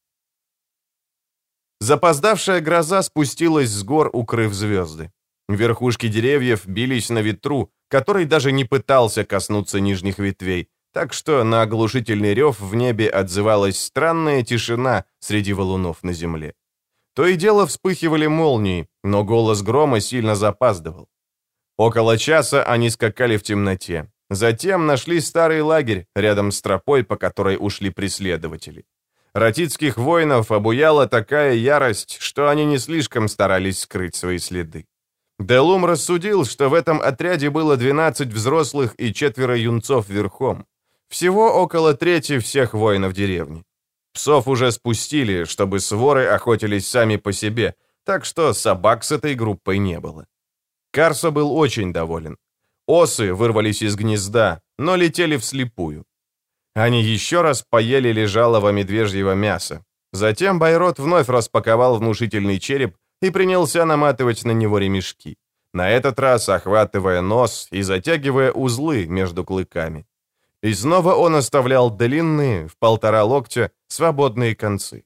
Запоздавшая гроза спустилась с гор, укрыв звезды. Верхушки деревьев бились на ветру, который даже не пытался коснуться нижних ветвей, так что на оглушительный рев в небе отзывалась странная тишина среди валунов на земле. То и дело вспыхивали молнии, но голос грома сильно запаздывал. Около часа они скакали в темноте. Затем нашли старый лагерь рядом с тропой, по которой ушли преследователи. Ратицких воинов обуяла такая ярость, что они не слишком старались скрыть свои следы. Делум рассудил, что в этом отряде было 12 взрослых и четверо юнцов верхом. Всего около трети всех воинов деревни. Псов уже спустили, чтобы своры охотились сами по себе, так что собак с этой группой не было. Карсо был очень доволен. Осы вырвались из гнезда, но летели вслепую. Они еще раз поели лежалого медвежьего мяса. Затем Байрот вновь распаковал внушительный череп и принялся наматывать на него ремешки. на этот раз охватывая нос и затягивая узлы между клыками. И снова он оставлял длинные, в полтора локтя, свободные концы.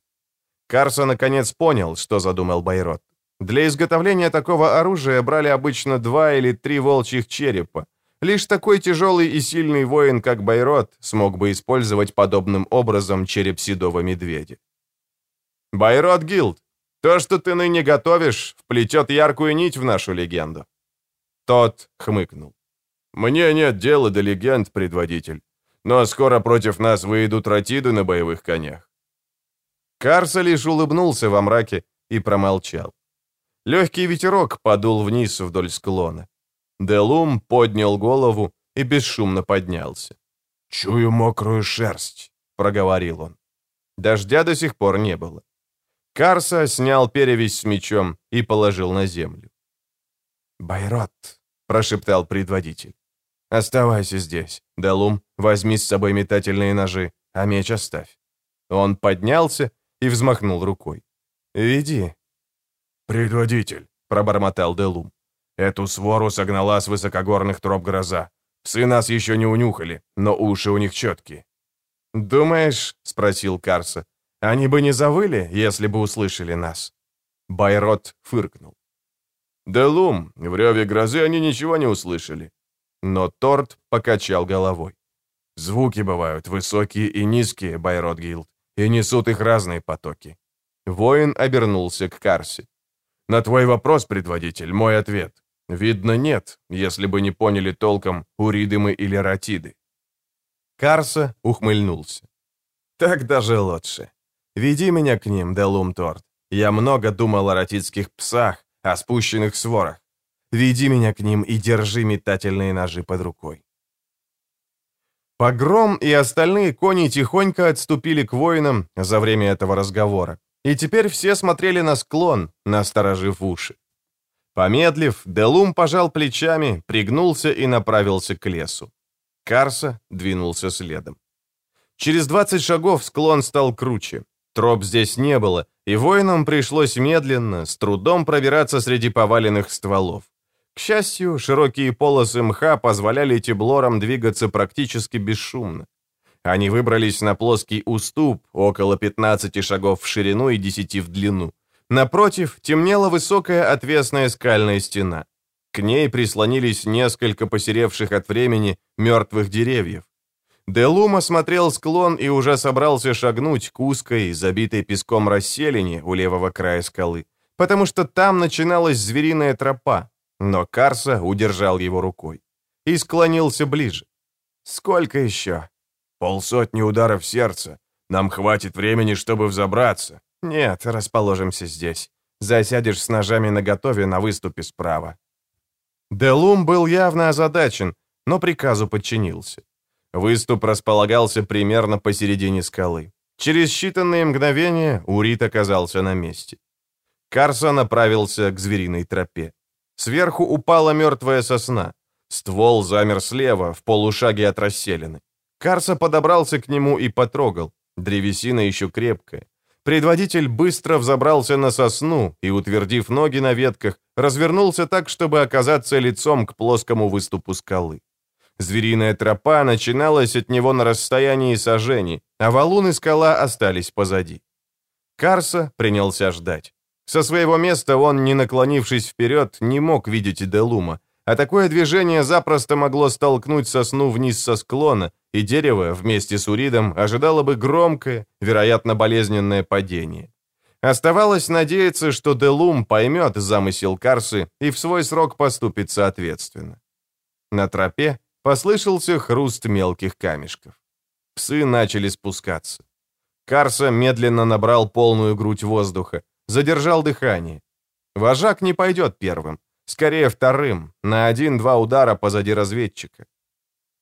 Карса наконец понял, что задумал Байрот. Для изготовления такого оружия брали обычно два или три волчьих черепа. Лишь такой тяжелый и сильный воин, как Байрот, смог бы использовать подобным образом череп седого медведя. «Байрот Гилд, то, что ты ныне готовишь, вплетет яркую нить в нашу легенду». Тот хмыкнул. «Мне нет дела до легенд, предводитель. Но скоро против нас выйдут ратиды на боевых конях». Карса лишь улыбнулся во мраке и промолчал. Легкий ветерок подул вниз вдоль склона. Делум поднял голову и бесшумно поднялся. «Чую мокрую шерсть», — проговорил он. Дождя до сих пор не было. Карса снял перевязь с мечом и положил на землю. «Байрот», — прошептал предводитель. «Оставайся здесь. Делум, возьми с собой метательные ножи, а меч оставь». Он поднялся и взмахнул рукой. «Веди». «Предводитель», — пробормотал Делум. «Эту свору согнала с высокогорных троп гроза. Псы нас еще не унюхали, но уши у них четкие». «Думаешь, — спросил Карса, — они бы не завыли, если бы услышали нас?» Байрот фыркнул. «Делум, в реве грозы они ничего не услышали. Но торт покачал головой. Звуки бывают высокие и низкие, Байрод Гилд, и несут их разные потоки. Воин обернулся к Карсе. На твой вопрос, предводитель, мой ответ. Видно, нет, если бы не поняли толком, уриды мы или ратиды. Карса ухмыльнулся. Так даже лучше. Веди меня к ним, Делум Торт. Я много думал о ратидских псах, о спущенных сворах. Веди меня к ним и держи метательные ножи под рукой. Погром и остальные кони тихонько отступили к воинам за время этого разговора. И теперь все смотрели на склон, насторожив уши. Помедлив, Делум пожал плечами, пригнулся и направился к лесу. Карса двинулся следом. Через 20 шагов склон стал круче. Троп здесь не было, и воинам пришлось медленно, с трудом пробираться среди поваленных стволов. К счастью, широкие полосы мха позволяли теблорам двигаться практически бесшумно. Они выбрались на плоский уступ, около 15 шагов в ширину и 10 в длину. Напротив темнела высокая отвесная скальная стена. К ней прислонились несколько посеревших от времени мертвых деревьев. Делума смотрел склон и уже собрался шагнуть к узкой, забитой песком расселине у левого края скалы, потому что там начиналась звериная тропа, но Карса удержал его рукой и склонился ближе. «Сколько еще?» «Полсотни ударов сердца. Нам хватит времени, чтобы взобраться». «Нет, расположимся здесь. Засядешь с ножами наготове на выступе справа». Делум был явно озадачен, но приказу подчинился. Выступ располагался примерно посередине скалы. Через считанные мгновения Урит оказался на месте. Карса направился к звериной тропе. Сверху упала мертвая сосна. Ствол замер слева, в полушаге от расселены. Карса подобрался к нему и потрогал. Древесина еще крепкая. Предводитель быстро взобрался на сосну и, утвердив ноги на ветках, развернулся так, чтобы оказаться лицом к плоскому выступу скалы. Звериная тропа начиналась от него на расстоянии сажений, а валун и скала остались позади. Карса принялся ждать. Со своего места он, не наклонившись вперед, не мог видеть Делума, а такое движение запросто могло столкнуть сосну вниз со склона, и дерево вместе с Уридом ожидало бы громкое, вероятно, болезненное падение. Оставалось надеяться, что Делум поймет замысел Карсы и в свой срок поступит соответственно. На тропе послышался хруст мелких камешков. Псы начали спускаться. Карса медленно набрал полную грудь воздуха, задержал дыхание. Вожак не пойдет первым, скорее вторым, на один-два удара позади разведчика.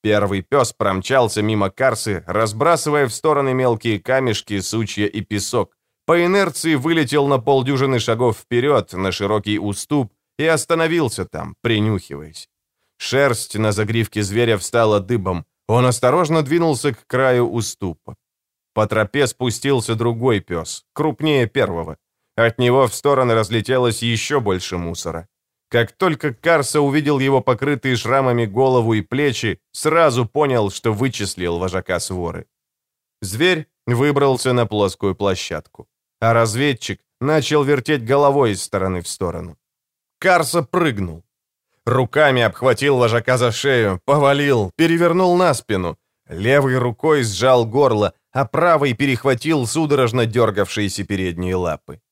Первый пес промчался мимо Карсы, разбрасывая в стороны мелкие камешки, сучья и песок. По инерции вылетел на полдюжины шагов вперед, на широкий уступ, и остановился там, принюхиваясь. Шерсть на загривке зверя встала дыбом. Он осторожно двинулся к краю уступа. По тропе спустился другой пес, крупнее первого. От него в стороны разлетелось еще больше мусора. Как только Карса увидел его покрытые шрамами голову и плечи, сразу понял, что вычислил вожака своры. Зверь выбрался на плоскую площадку, а разведчик начал вертеть головой из стороны в сторону. Карса прыгнул. Руками обхватил вожака за шею, повалил, перевернул на спину. Левой рукой сжал горло, а правой перехватил судорожно дергавшиеся передние лапы.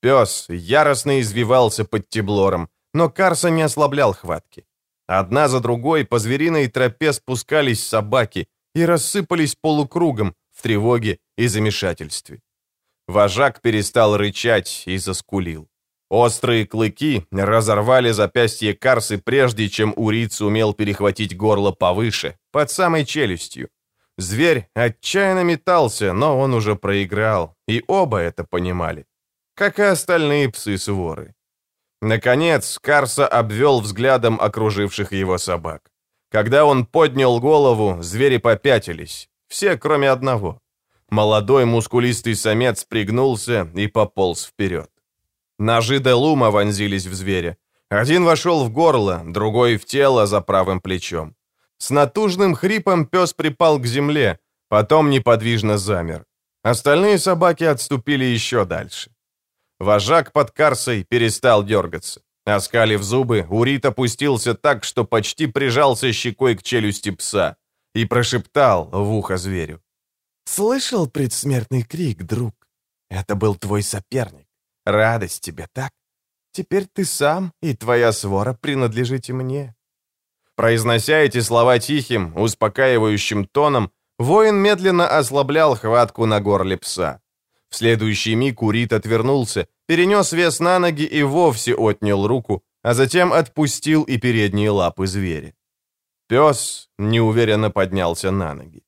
Пес яростно извивался под теблором, но Карса не ослаблял хватки. Одна за другой по звериной тропе спускались собаки и рассыпались полукругом в тревоге и замешательстве. Вожак перестал рычать и заскулил. Острые клыки разорвали запястье Карсы, прежде чем Уриц умел перехватить горло повыше, под самой челюстью. Зверь отчаянно метался, но он уже проиграл, и оба это понимали. Как и остальные псы-своры. Наконец, Карса обвел взглядом окруживших его собак. Когда он поднял голову, звери попятились. Все, кроме одного. Молодой мускулистый самец пригнулся и пополз вперед. Ножи Делума вонзились в зверя. Один вошел в горло, другой в тело за правым плечом. С натужным хрипом пес припал к земле, потом неподвижно замер. Остальные собаки отступили еще дальше. Вожак под Карсой перестал дергаться. Оскалив зубы, Урит опустился так, что почти прижался щекой к челюсти пса и прошептал в ухо зверю. «Слышал предсмертный крик, друг? Это был твой соперник. Радость тебе, так? Теперь ты сам и твоя свора принадлежите мне». Произнося эти слова тихим, успокаивающим тоном, воин медленно ослаблял хватку на горле пса. В следующий миг Урит отвернулся, перенес вес на ноги и вовсе отнял руку, а затем отпустил и передние лапы зверя. Пес неуверенно поднялся на ноги.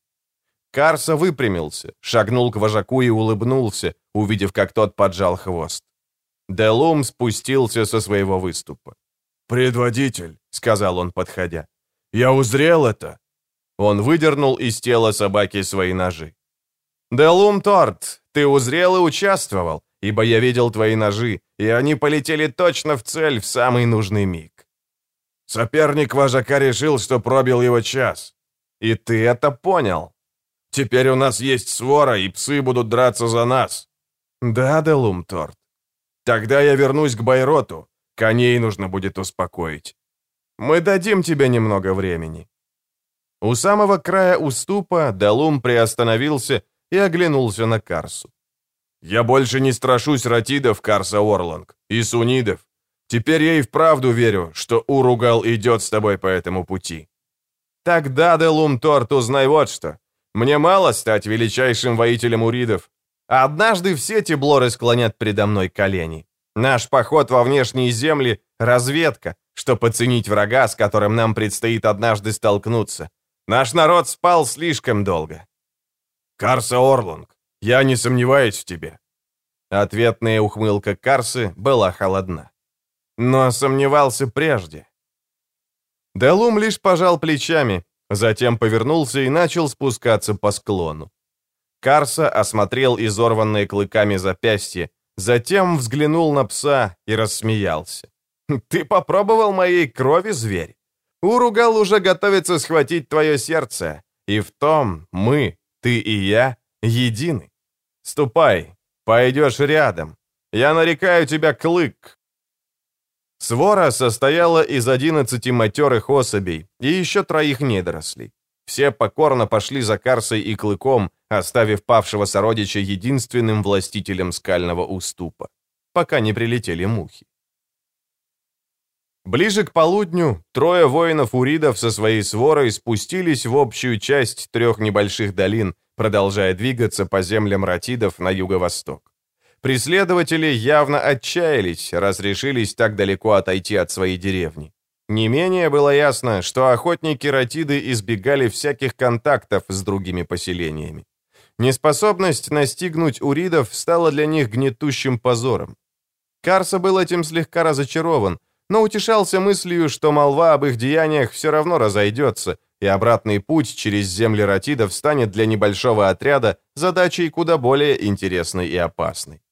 Карса выпрямился, шагнул к вожаку и улыбнулся, увидев, как тот поджал хвост. Делум спустился со своего выступа. «Предводитель», — сказал он, подходя, — «я узрел это». Он выдернул из тела собаки свои ножи. «Делум Торт, ты узрел и участвовал, ибо я видел твои ножи, и они полетели точно в цель в самый нужный миг». Соперник вожака решил, что пробил его час. И ты это понял. Теперь у нас есть свора, и псы будут драться за нас. Да, Делум. Тогда я вернусь к Байроту. Коней нужно будет успокоить. Мы дадим тебе немного времени». У самого края уступа Далум приостановился и оглянулся на Карсу. «Я больше не страшусь ратидов, Карса Орланг, и сунидов. Теперь я и вправду верю, что Уругал идет с тобой по этому пути». «Тогда, Делум Торт, узнай вот что. Мне мало стать величайшим воителем уридов. Однажды все теблоры склонят предо мной колени. Наш поход во внешние земли — разведка, чтобы оценить врага, с которым нам предстоит однажды столкнуться. Наш народ спал слишком долго. Карса Орланг, я не сомневаюсь в тебе. Ответная ухмылка Карсы была холодна. Но сомневался прежде. Делум лишь пожал плечами, затем повернулся и начал спускаться по склону. Карса осмотрел изорванные клыками запястья, Затем взглянул на пса и рассмеялся. «Ты попробовал моей крови, зверь? Уругал уже готовится схватить твое сердце, и в том мы, ты и я, едины. Ступай, пойдешь рядом. Я нарекаю тебя Клык». Свора состояла из одиннадцати матерых особей и еще троих недорослей. Все покорно пошли за Карсой и Клыком, оставив павшего сородича единственным властителем скального уступа, пока не прилетели мухи. Ближе к полудню трое воинов-уридов со своей сворой спустились в общую часть трех небольших долин, продолжая двигаться по землям ратидов на юго-восток. Преследователи явно отчаялись, раз решились так далеко отойти от своей деревни. Не менее было ясно, что охотники-ратиды избегали всяких контактов с другими поселениями. Неспособность настигнуть уридов стала для них гнетущим позором. Карса был этим слегка разочарован, но утешался мыслью, что молва об их деяниях все равно разойдется, и обратный путь через земли ратидов станет для небольшого отряда задачей куда более интересной и опасной.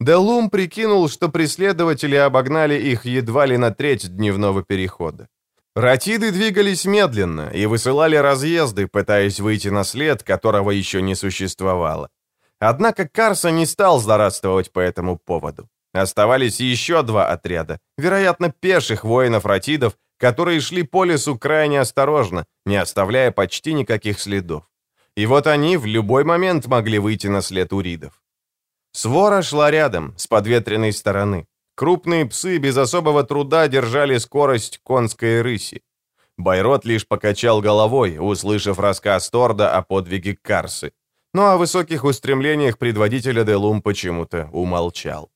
Делум прикинул, что преследователи обогнали их едва ли на треть дневного перехода. Ратиды двигались медленно и высылали разъезды, пытаясь выйти на след, которого еще не существовало. Однако Карса не стал злорадствовать по этому поводу. Оставались еще два отряда, вероятно, пеших воинов-ратидов, которые шли по лесу крайне осторожно, не оставляя почти никаких следов. И вот они в любой момент могли выйти на след уридов. Свора шла рядом, с подветренной стороны. Крупные псы без особого труда держали скорость конской рыси. Байрот лишь покачал головой, услышав рассказ Торда о подвиге Карсы. Но о высоких устремлениях предводителя Делум почему-то умолчал.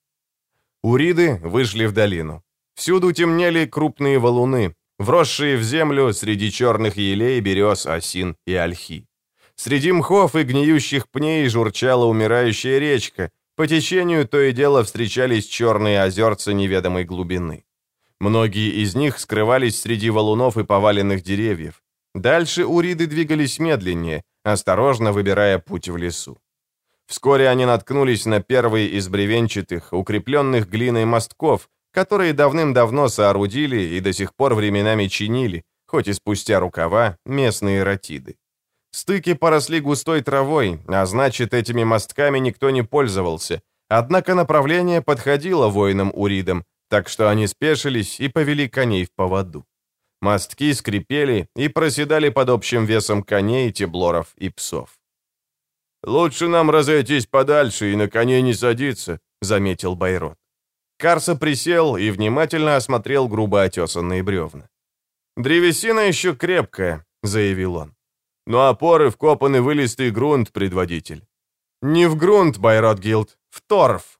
Уриды вышли в долину. Всюду темнели крупные валуны, вросшие в землю среди черных елей, берез, осин и ольхи. Среди мхов и гниющих пней журчала умирающая речка, по течению то и дело встречались черные озерца неведомой глубины. Многие из них скрывались среди валунов и поваленных деревьев. Дальше уриды двигались медленнее, осторожно выбирая путь в лесу. Вскоре они наткнулись на первый из бревенчатых, укрепленных глиной мостков, которые давным-давно соорудили и до сих пор временами чинили, хоть и спустя рукава, местные ратиды. Стыки поросли густой травой, а значит, этими мостками никто не пользовался. Однако направление подходило воинам-уридам, так что они спешились и повели коней в поводу. Мостки скрипели и проседали под общим весом коней, теблоров и псов. «Лучше нам разойтись подальше и на коней не садиться», — заметил Байрот. Карса присел и внимательно осмотрел грубо отесанные бревна. «Древесина еще крепкая», — заявил он. Но опоры вкопаны в илистый грунт, предводитель. Не в грунт, Байрот Гилд, в торф.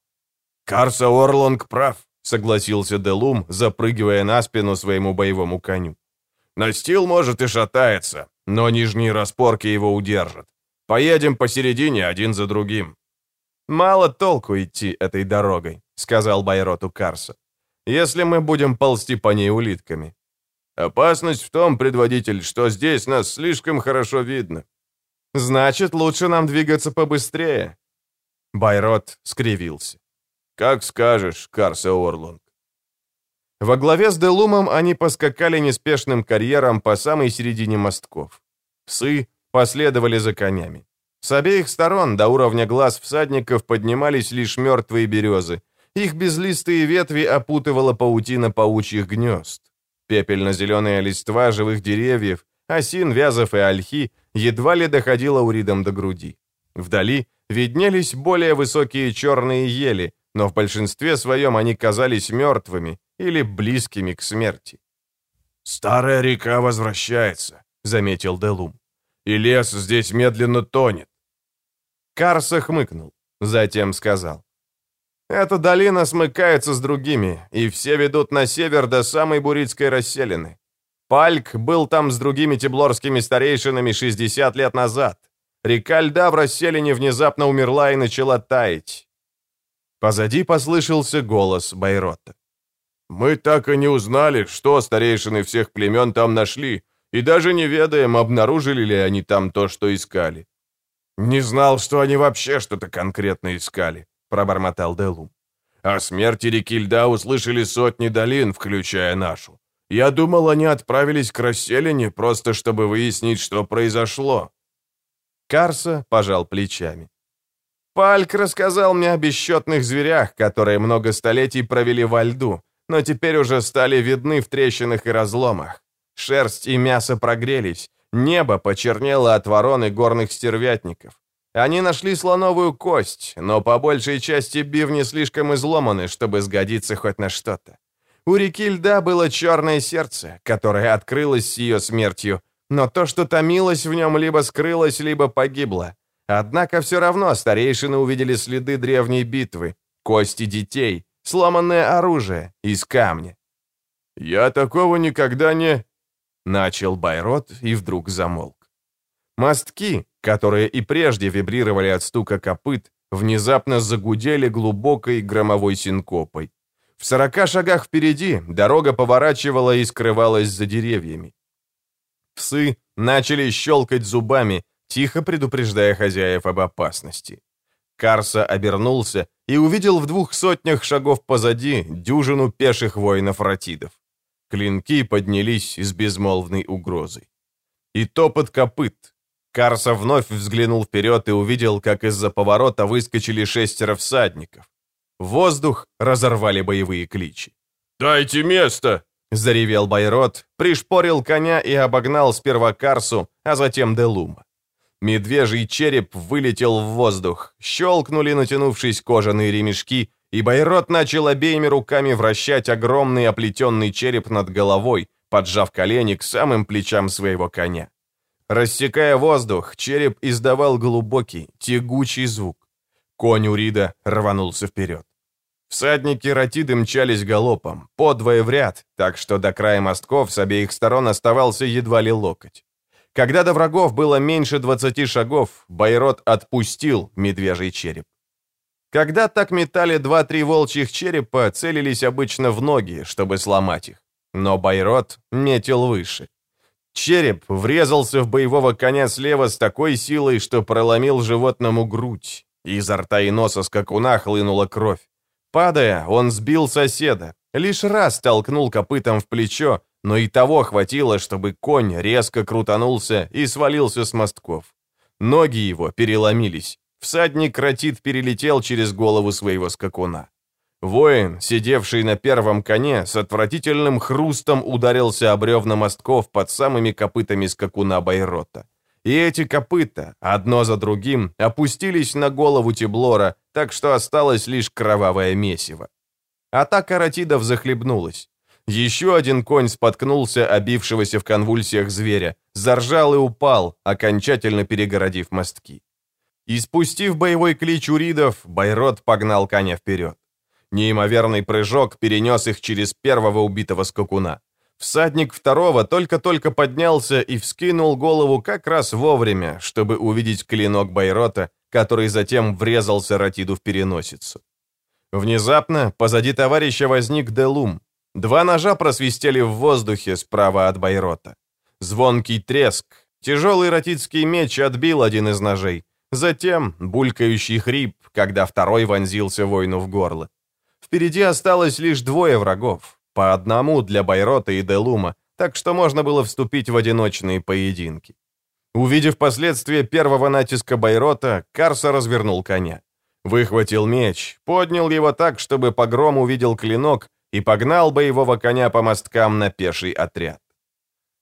Карса Орлонг прав, согласился Делум, запрыгивая на спину своему боевому коню. Настил может и шатается, но нижние распорки его удержат. Поедем посередине один за другим. Мало толку идти этой дорогой, сказал Байроту Карса. Если мы будем ползти по ней улитками. Опасность в том, предводитель, что здесь нас слишком хорошо видно. Значит, лучше нам двигаться побыстрее. Байрот скривился. Как скажешь, Карса Орлунг. Во главе с Делумом они поскакали неспешным карьером по самой середине мостков. Псы последовали за конями. С обеих сторон до уровня глаз всадников поднимались лишь мертвые березы. Их безлистые ветви опутывала паутина паучьих гнезд. Пепельно-зеленая листва живых деревьев, осин, вязов и ольхи едва ли доходила уридом до груди. Вдали виднелись более высокие черные ели, но в большинстве своем они казались мертвыми или близкими к смерти. «Старая река возвращается», — заметил Делум. «И лес здесь медленно тонет». Карса хмыкнул, затем сказал. Эта долина смыкается с другими, и все ведут на север до самой Бурицкой расселины. Пальк был там с другими теблорскими старейшинами 60 лет назад. Река льда в расселине внезапно умерла и начала таять. Позади послышался голос Байрота. «Мы так и не узнали, что старейшины всех племен там нашли, и даже не ведаем, обнаружили ли они там то, что искали. Не знал, что они вообще что-то конкретно искали. — пробормотал Делум. «О смерти реки льда услышали сотни долин, включая нашу. Я думал, они отправились к расселине, просто чтобы выяснить, что произошло». Карса пожал плечами. «Пальк рассказал мне о бесчетных зверях, которые много столетий провели во льду, но теперь уже стали видны в трещинах и разломах. Шерсть и мясо прогрелись, небо почернело от ворон и горных стервятников. Они нашли слоновую кость, но по большей части бивни слишком изломаны, чтобы сгодиться хоть на что-то. У реки льда было черное сердце, которое открылось с ее смертью, но то, что томилось в нем, либо скрылось, либо погибло. Однако все равно старейшины увидели следы древней битвы, кости детей, сломанное оружие из камня. «Я такого никогда не...» Начал Байрот и вдруг замолк. Мостки, которые и прежде вибрировали от стука копыт, внезапно загудели глубокой громовой синкопой. В сорока шагах впереди дорога поворачивала и скрывалась за деревьями. Псы начали щелкать зубами, тихо предупреждая хозяев об опасности. Карса обернулся и увидел в двух сотнях шагов позади дюжину пеших воинов-ратидов. Клинки поднялись с безмолвной угрозой. И топот копыт. Карса вновь взглянул вперед и увидел, как из-за поворота выскочили шестеро всадников. Воздух разорвали боевые кличи. «Дайте место!» — заревел Байрот, пришпорил коня и обогнал сперва Карсу, а затем Делума. Медвежий череп вылетел в воздух, щелкнули натянувшись кожаные ремешки, и Байрот начал обеими руками вращать огромный оплетенный череп над головой, поджав колени к самым плечам своего коня. Рассекая воздух, череп издавал глубокий, тягучий звук. Конь Урида рванулся вперед. Всадники Ратиды мчались галопом, подвое в ряд, так что до края мостков с обеих сторон оставался едва ли локоть. Когда до врагов было меньше 20 шагов, Байрот отпустил медвежий череп. Когда так метали два-три волчьих черепа, целились обычно в ноги, чтобы сломать их. Но Байрот метил выше. Череп врезался в боевого коня слева с такой силой, что проломил животному грудь. Изо рта и носа скакуна хлынула кровь. Падая, он сбил соседа. Лишь раз толкнул копытом в плечо, но и того хватило, чтобы конь резко крутанулся и свалился с мостков. Ноги его переломились. Всадник Ратит перелетел через голову своего скакуна. Воин, сидевший на первом коне, с отвратительным хрустом ударился об бревна мостков под самыми копытами скакуна Байрота. И эти копыта, одно за другим, опустились на голову Теблора, так что осталось лишь кровавое месиво. Атака ратидов захлебнулась. Еще один конь споткнулся, обившегося в конвульсиях зверя, заржал и упал, окончательно перегородив мостки. И спустив боевой клич уридов, Байрот погнал коня вперед. Неимоверный прыжок перенес их через первого убитого скакуна. Всадник второго только-только поднялся и вскинул голову как раз вовремя, чтобы увидеть клинок Байрота, который затем врезался Ратиду в переносицу. Внезапно позади товарища возник Делум, Два ножа просвистели в воздухе справа от Байрота. Звонкий треск. Тяжелый ротитский меч отбил один из ножей. Затем булькающий хрип, когда второй вонзился воину в горло. Впереди осталось лишь двое врагов, по одному для Байрота и Делума, так что можно было вступить в одиночные поединки. Увидев последствия первого натиска Байрота, Карса развернул коня. Выхватил меч, поднял его так, чтобы погром увидел клинок и погнал боевого коня по мосткам на пеший отряд.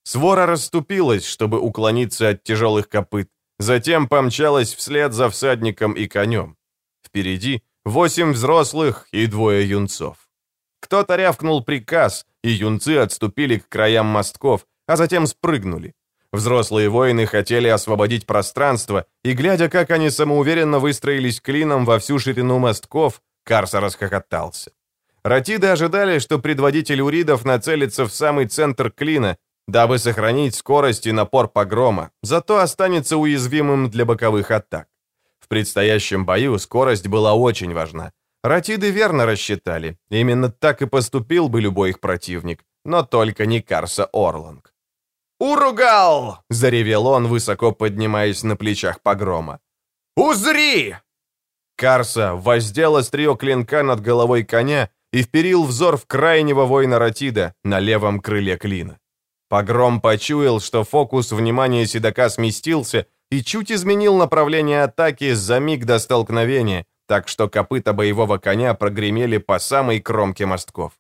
Свора расступилась, чтобы уклониться от тяжелых копыт, затем помчалась вслед за всадником и конем. Впереди восемь взрослых и двое юнцов. Кто-то рявкнул приказ, и юнцы отступили к краям мостков, а затем спрыгнули. Взрослые воины хотели освободить пространство, и, глядя, как они самоуверенно выстроились клином во всю ширину мостков, Карса расхохотался. Ратиды ожидали, что предводитель уридов нацелится в самый центр клина, дабы сохранить скорость и напор погрома, зато останется уязвимым для боковых атак. В предстоящем бою скорость была очень важна. Ратиды верно рассчитали. Именно так и поступил бы любой их противник, но только не Карса Орланг. «Уругал!» — заревел он, высоко поднимаясь на плечах погрома. «Узри!» Карса воздел острие клинка над головой коня и вперил взор в крайнего воина Ратида на левом крыле клина. Погром почуял, что фокус внимания седока сместился и чуть изменил направление атаки за миг до столкновения, так что копыта боевого коня прогремели по самой кромке мостков.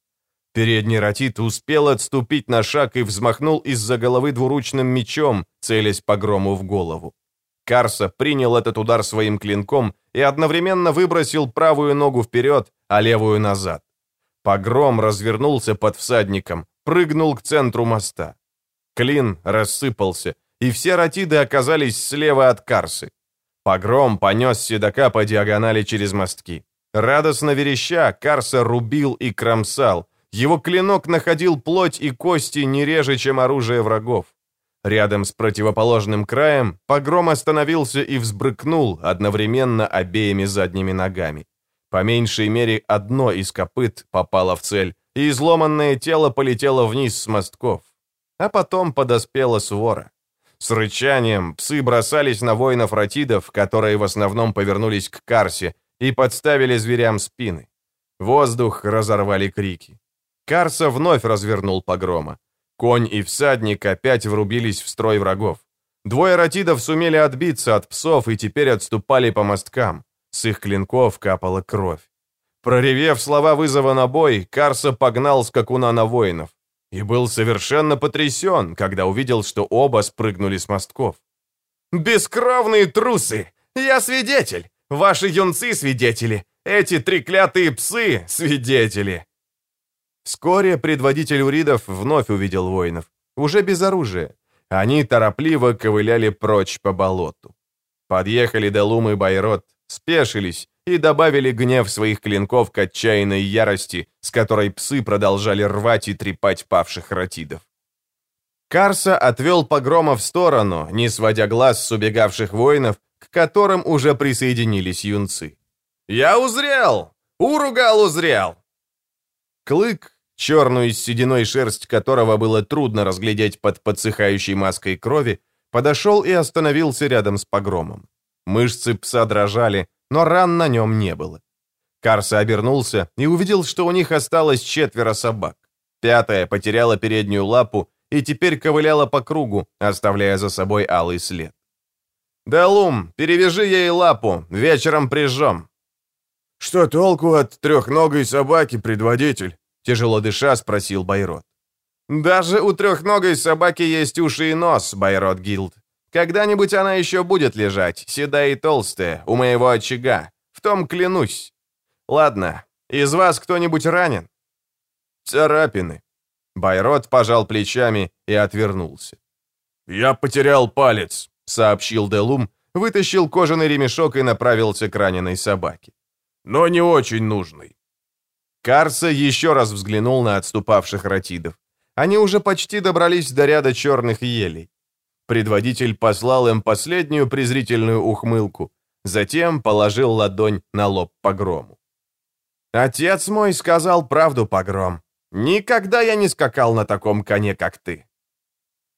Передний Ратит успел отступить на шаг и взмахнул из-за головы двуручным мечом, целясь погрому в голову. Карса принял этот удар своим клинком и одновременно выбросил правую ногу вперед, а левую назад. Погром развернулся под всадником, прыгнул к центру моста. Клин рассыпался, и все ратиды оказались слева от Карсы. Погром понес седока по диагонали через мостки. Радостно вереща, Карса рубил и кромсал. Его клинок находил плоть и кости не реже, чем оружие врагов. Рядом с противоположным краем погром остановился и взбрыкнул одновременно обеими задними ногами. По меньшей мере, одно из копыт попало в цель, и изломанное тело полетело вниз с мостков. А потом подоспела свора. С рычанием псы бросались на воинов-ратидов, которые в основном повернулись к Карсе, и подставили зверям спины. Воздух разорвали крики. Карса вновь развернул погрома. Конь и всадник опять врубились в строй врагов. Двое ратидов сумели отбиться от псов и теперь отступали по мосткам. С их клинков капала кровь. Проревев слова вызова на бой, Карса погнал скакуна на воинов. И был совершенно потрясен, когда увидел, что оба спрыгнули с мостков. «Бескровные трусы! Я свидетель! Ваши юнцы свидетели! Эти треклятые псы свидетели!» Вскоре предводитель уридов вновь увидел воинов, уже без оружия. Они торопливо ковыляли прочь по болоту. Подъехали Делум и Байрот, спешились и добавили гнев своих клинков к отчаянной ярости, с которой псы продолжали рвать и трепать павших ратидов. Карса отвел погрома в сторону, не сводя глаз с убегавших воинов, к которым уже присоединились юнцы. «Я узрел! Уругал узрел!» Клык, черную с сединой шерсть которого было трудно разглядеть под подсыхающей маской крови, подошел и остановился рядом с погромом. Мышцы пса дрожали, но ран на нем не было. Карса обернулся и увидел, что у них осталось четверо собак. Пятая потеряла переднюю лапу и теперь ковыляла по кругу, оставляя за собой алый след. «Далум, перевяжи ей лапу, вечером прижжем». «Что толку от трехногой собаки, предводитель?» Тяжело дыша, спросил Байрот. «Даже у трехногой собаки есть уши и нос, Байрот Гилд. Когда-нибудь она еще будет лежать, седая и толстая, у моего очага. В том клянусь. Ладно, из вас кто-нибудь ранен?» «Царапины». Байрот пожал плечами и отвернулся. «Я потерял палец», — сообщил Делум, вытащил кожаный ремешок и направился к раненой собаке. «Но не очень нужный. Карса еще раз взглянул на отступавших ратидов. Они уже почти добрались до ряда черных елей. Предводитель послал им последнюю презрительную ухмылку, затем положил ладонь на лоб погрому. «Отец мой сказал правду, погром. Никогда я не скакал на таком коне, как ты».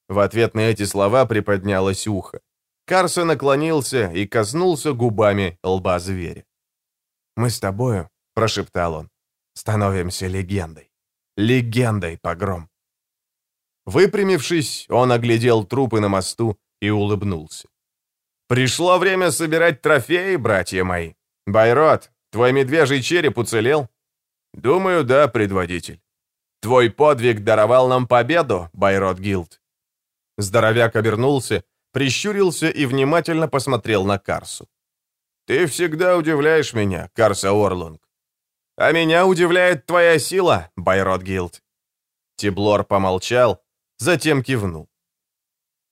В ответ на эти слова приподнялось ухо. Карса наклонился и коснулся губами лба зверя. «Мы с тобою», — прошептал он, становимся легендой. Легендой, погром. Выпрямившись, он оглядел трупы на мосту и улыбнулся. «Пришло время собирать трофеи, братья мои. Байрот, твой медвежий череп уцелел?» «Думаю, да, предводитель». «Твой подвиг даровал нам победу, Байрот Гилд». Здоровяк обернулся, прищурился и внимательно посмотрел на Карсу. «Ты всегда удивляешь меня, Карса Орлунг. А меня удивляет твоя сила, Байрот Гилд». Тиблор помолчал, затем кивнул.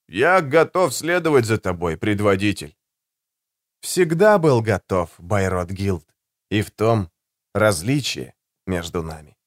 «Я готов следовать за тобой, предводитель». «Всегда был готов, Байрот Гилд, и в том различие между нами».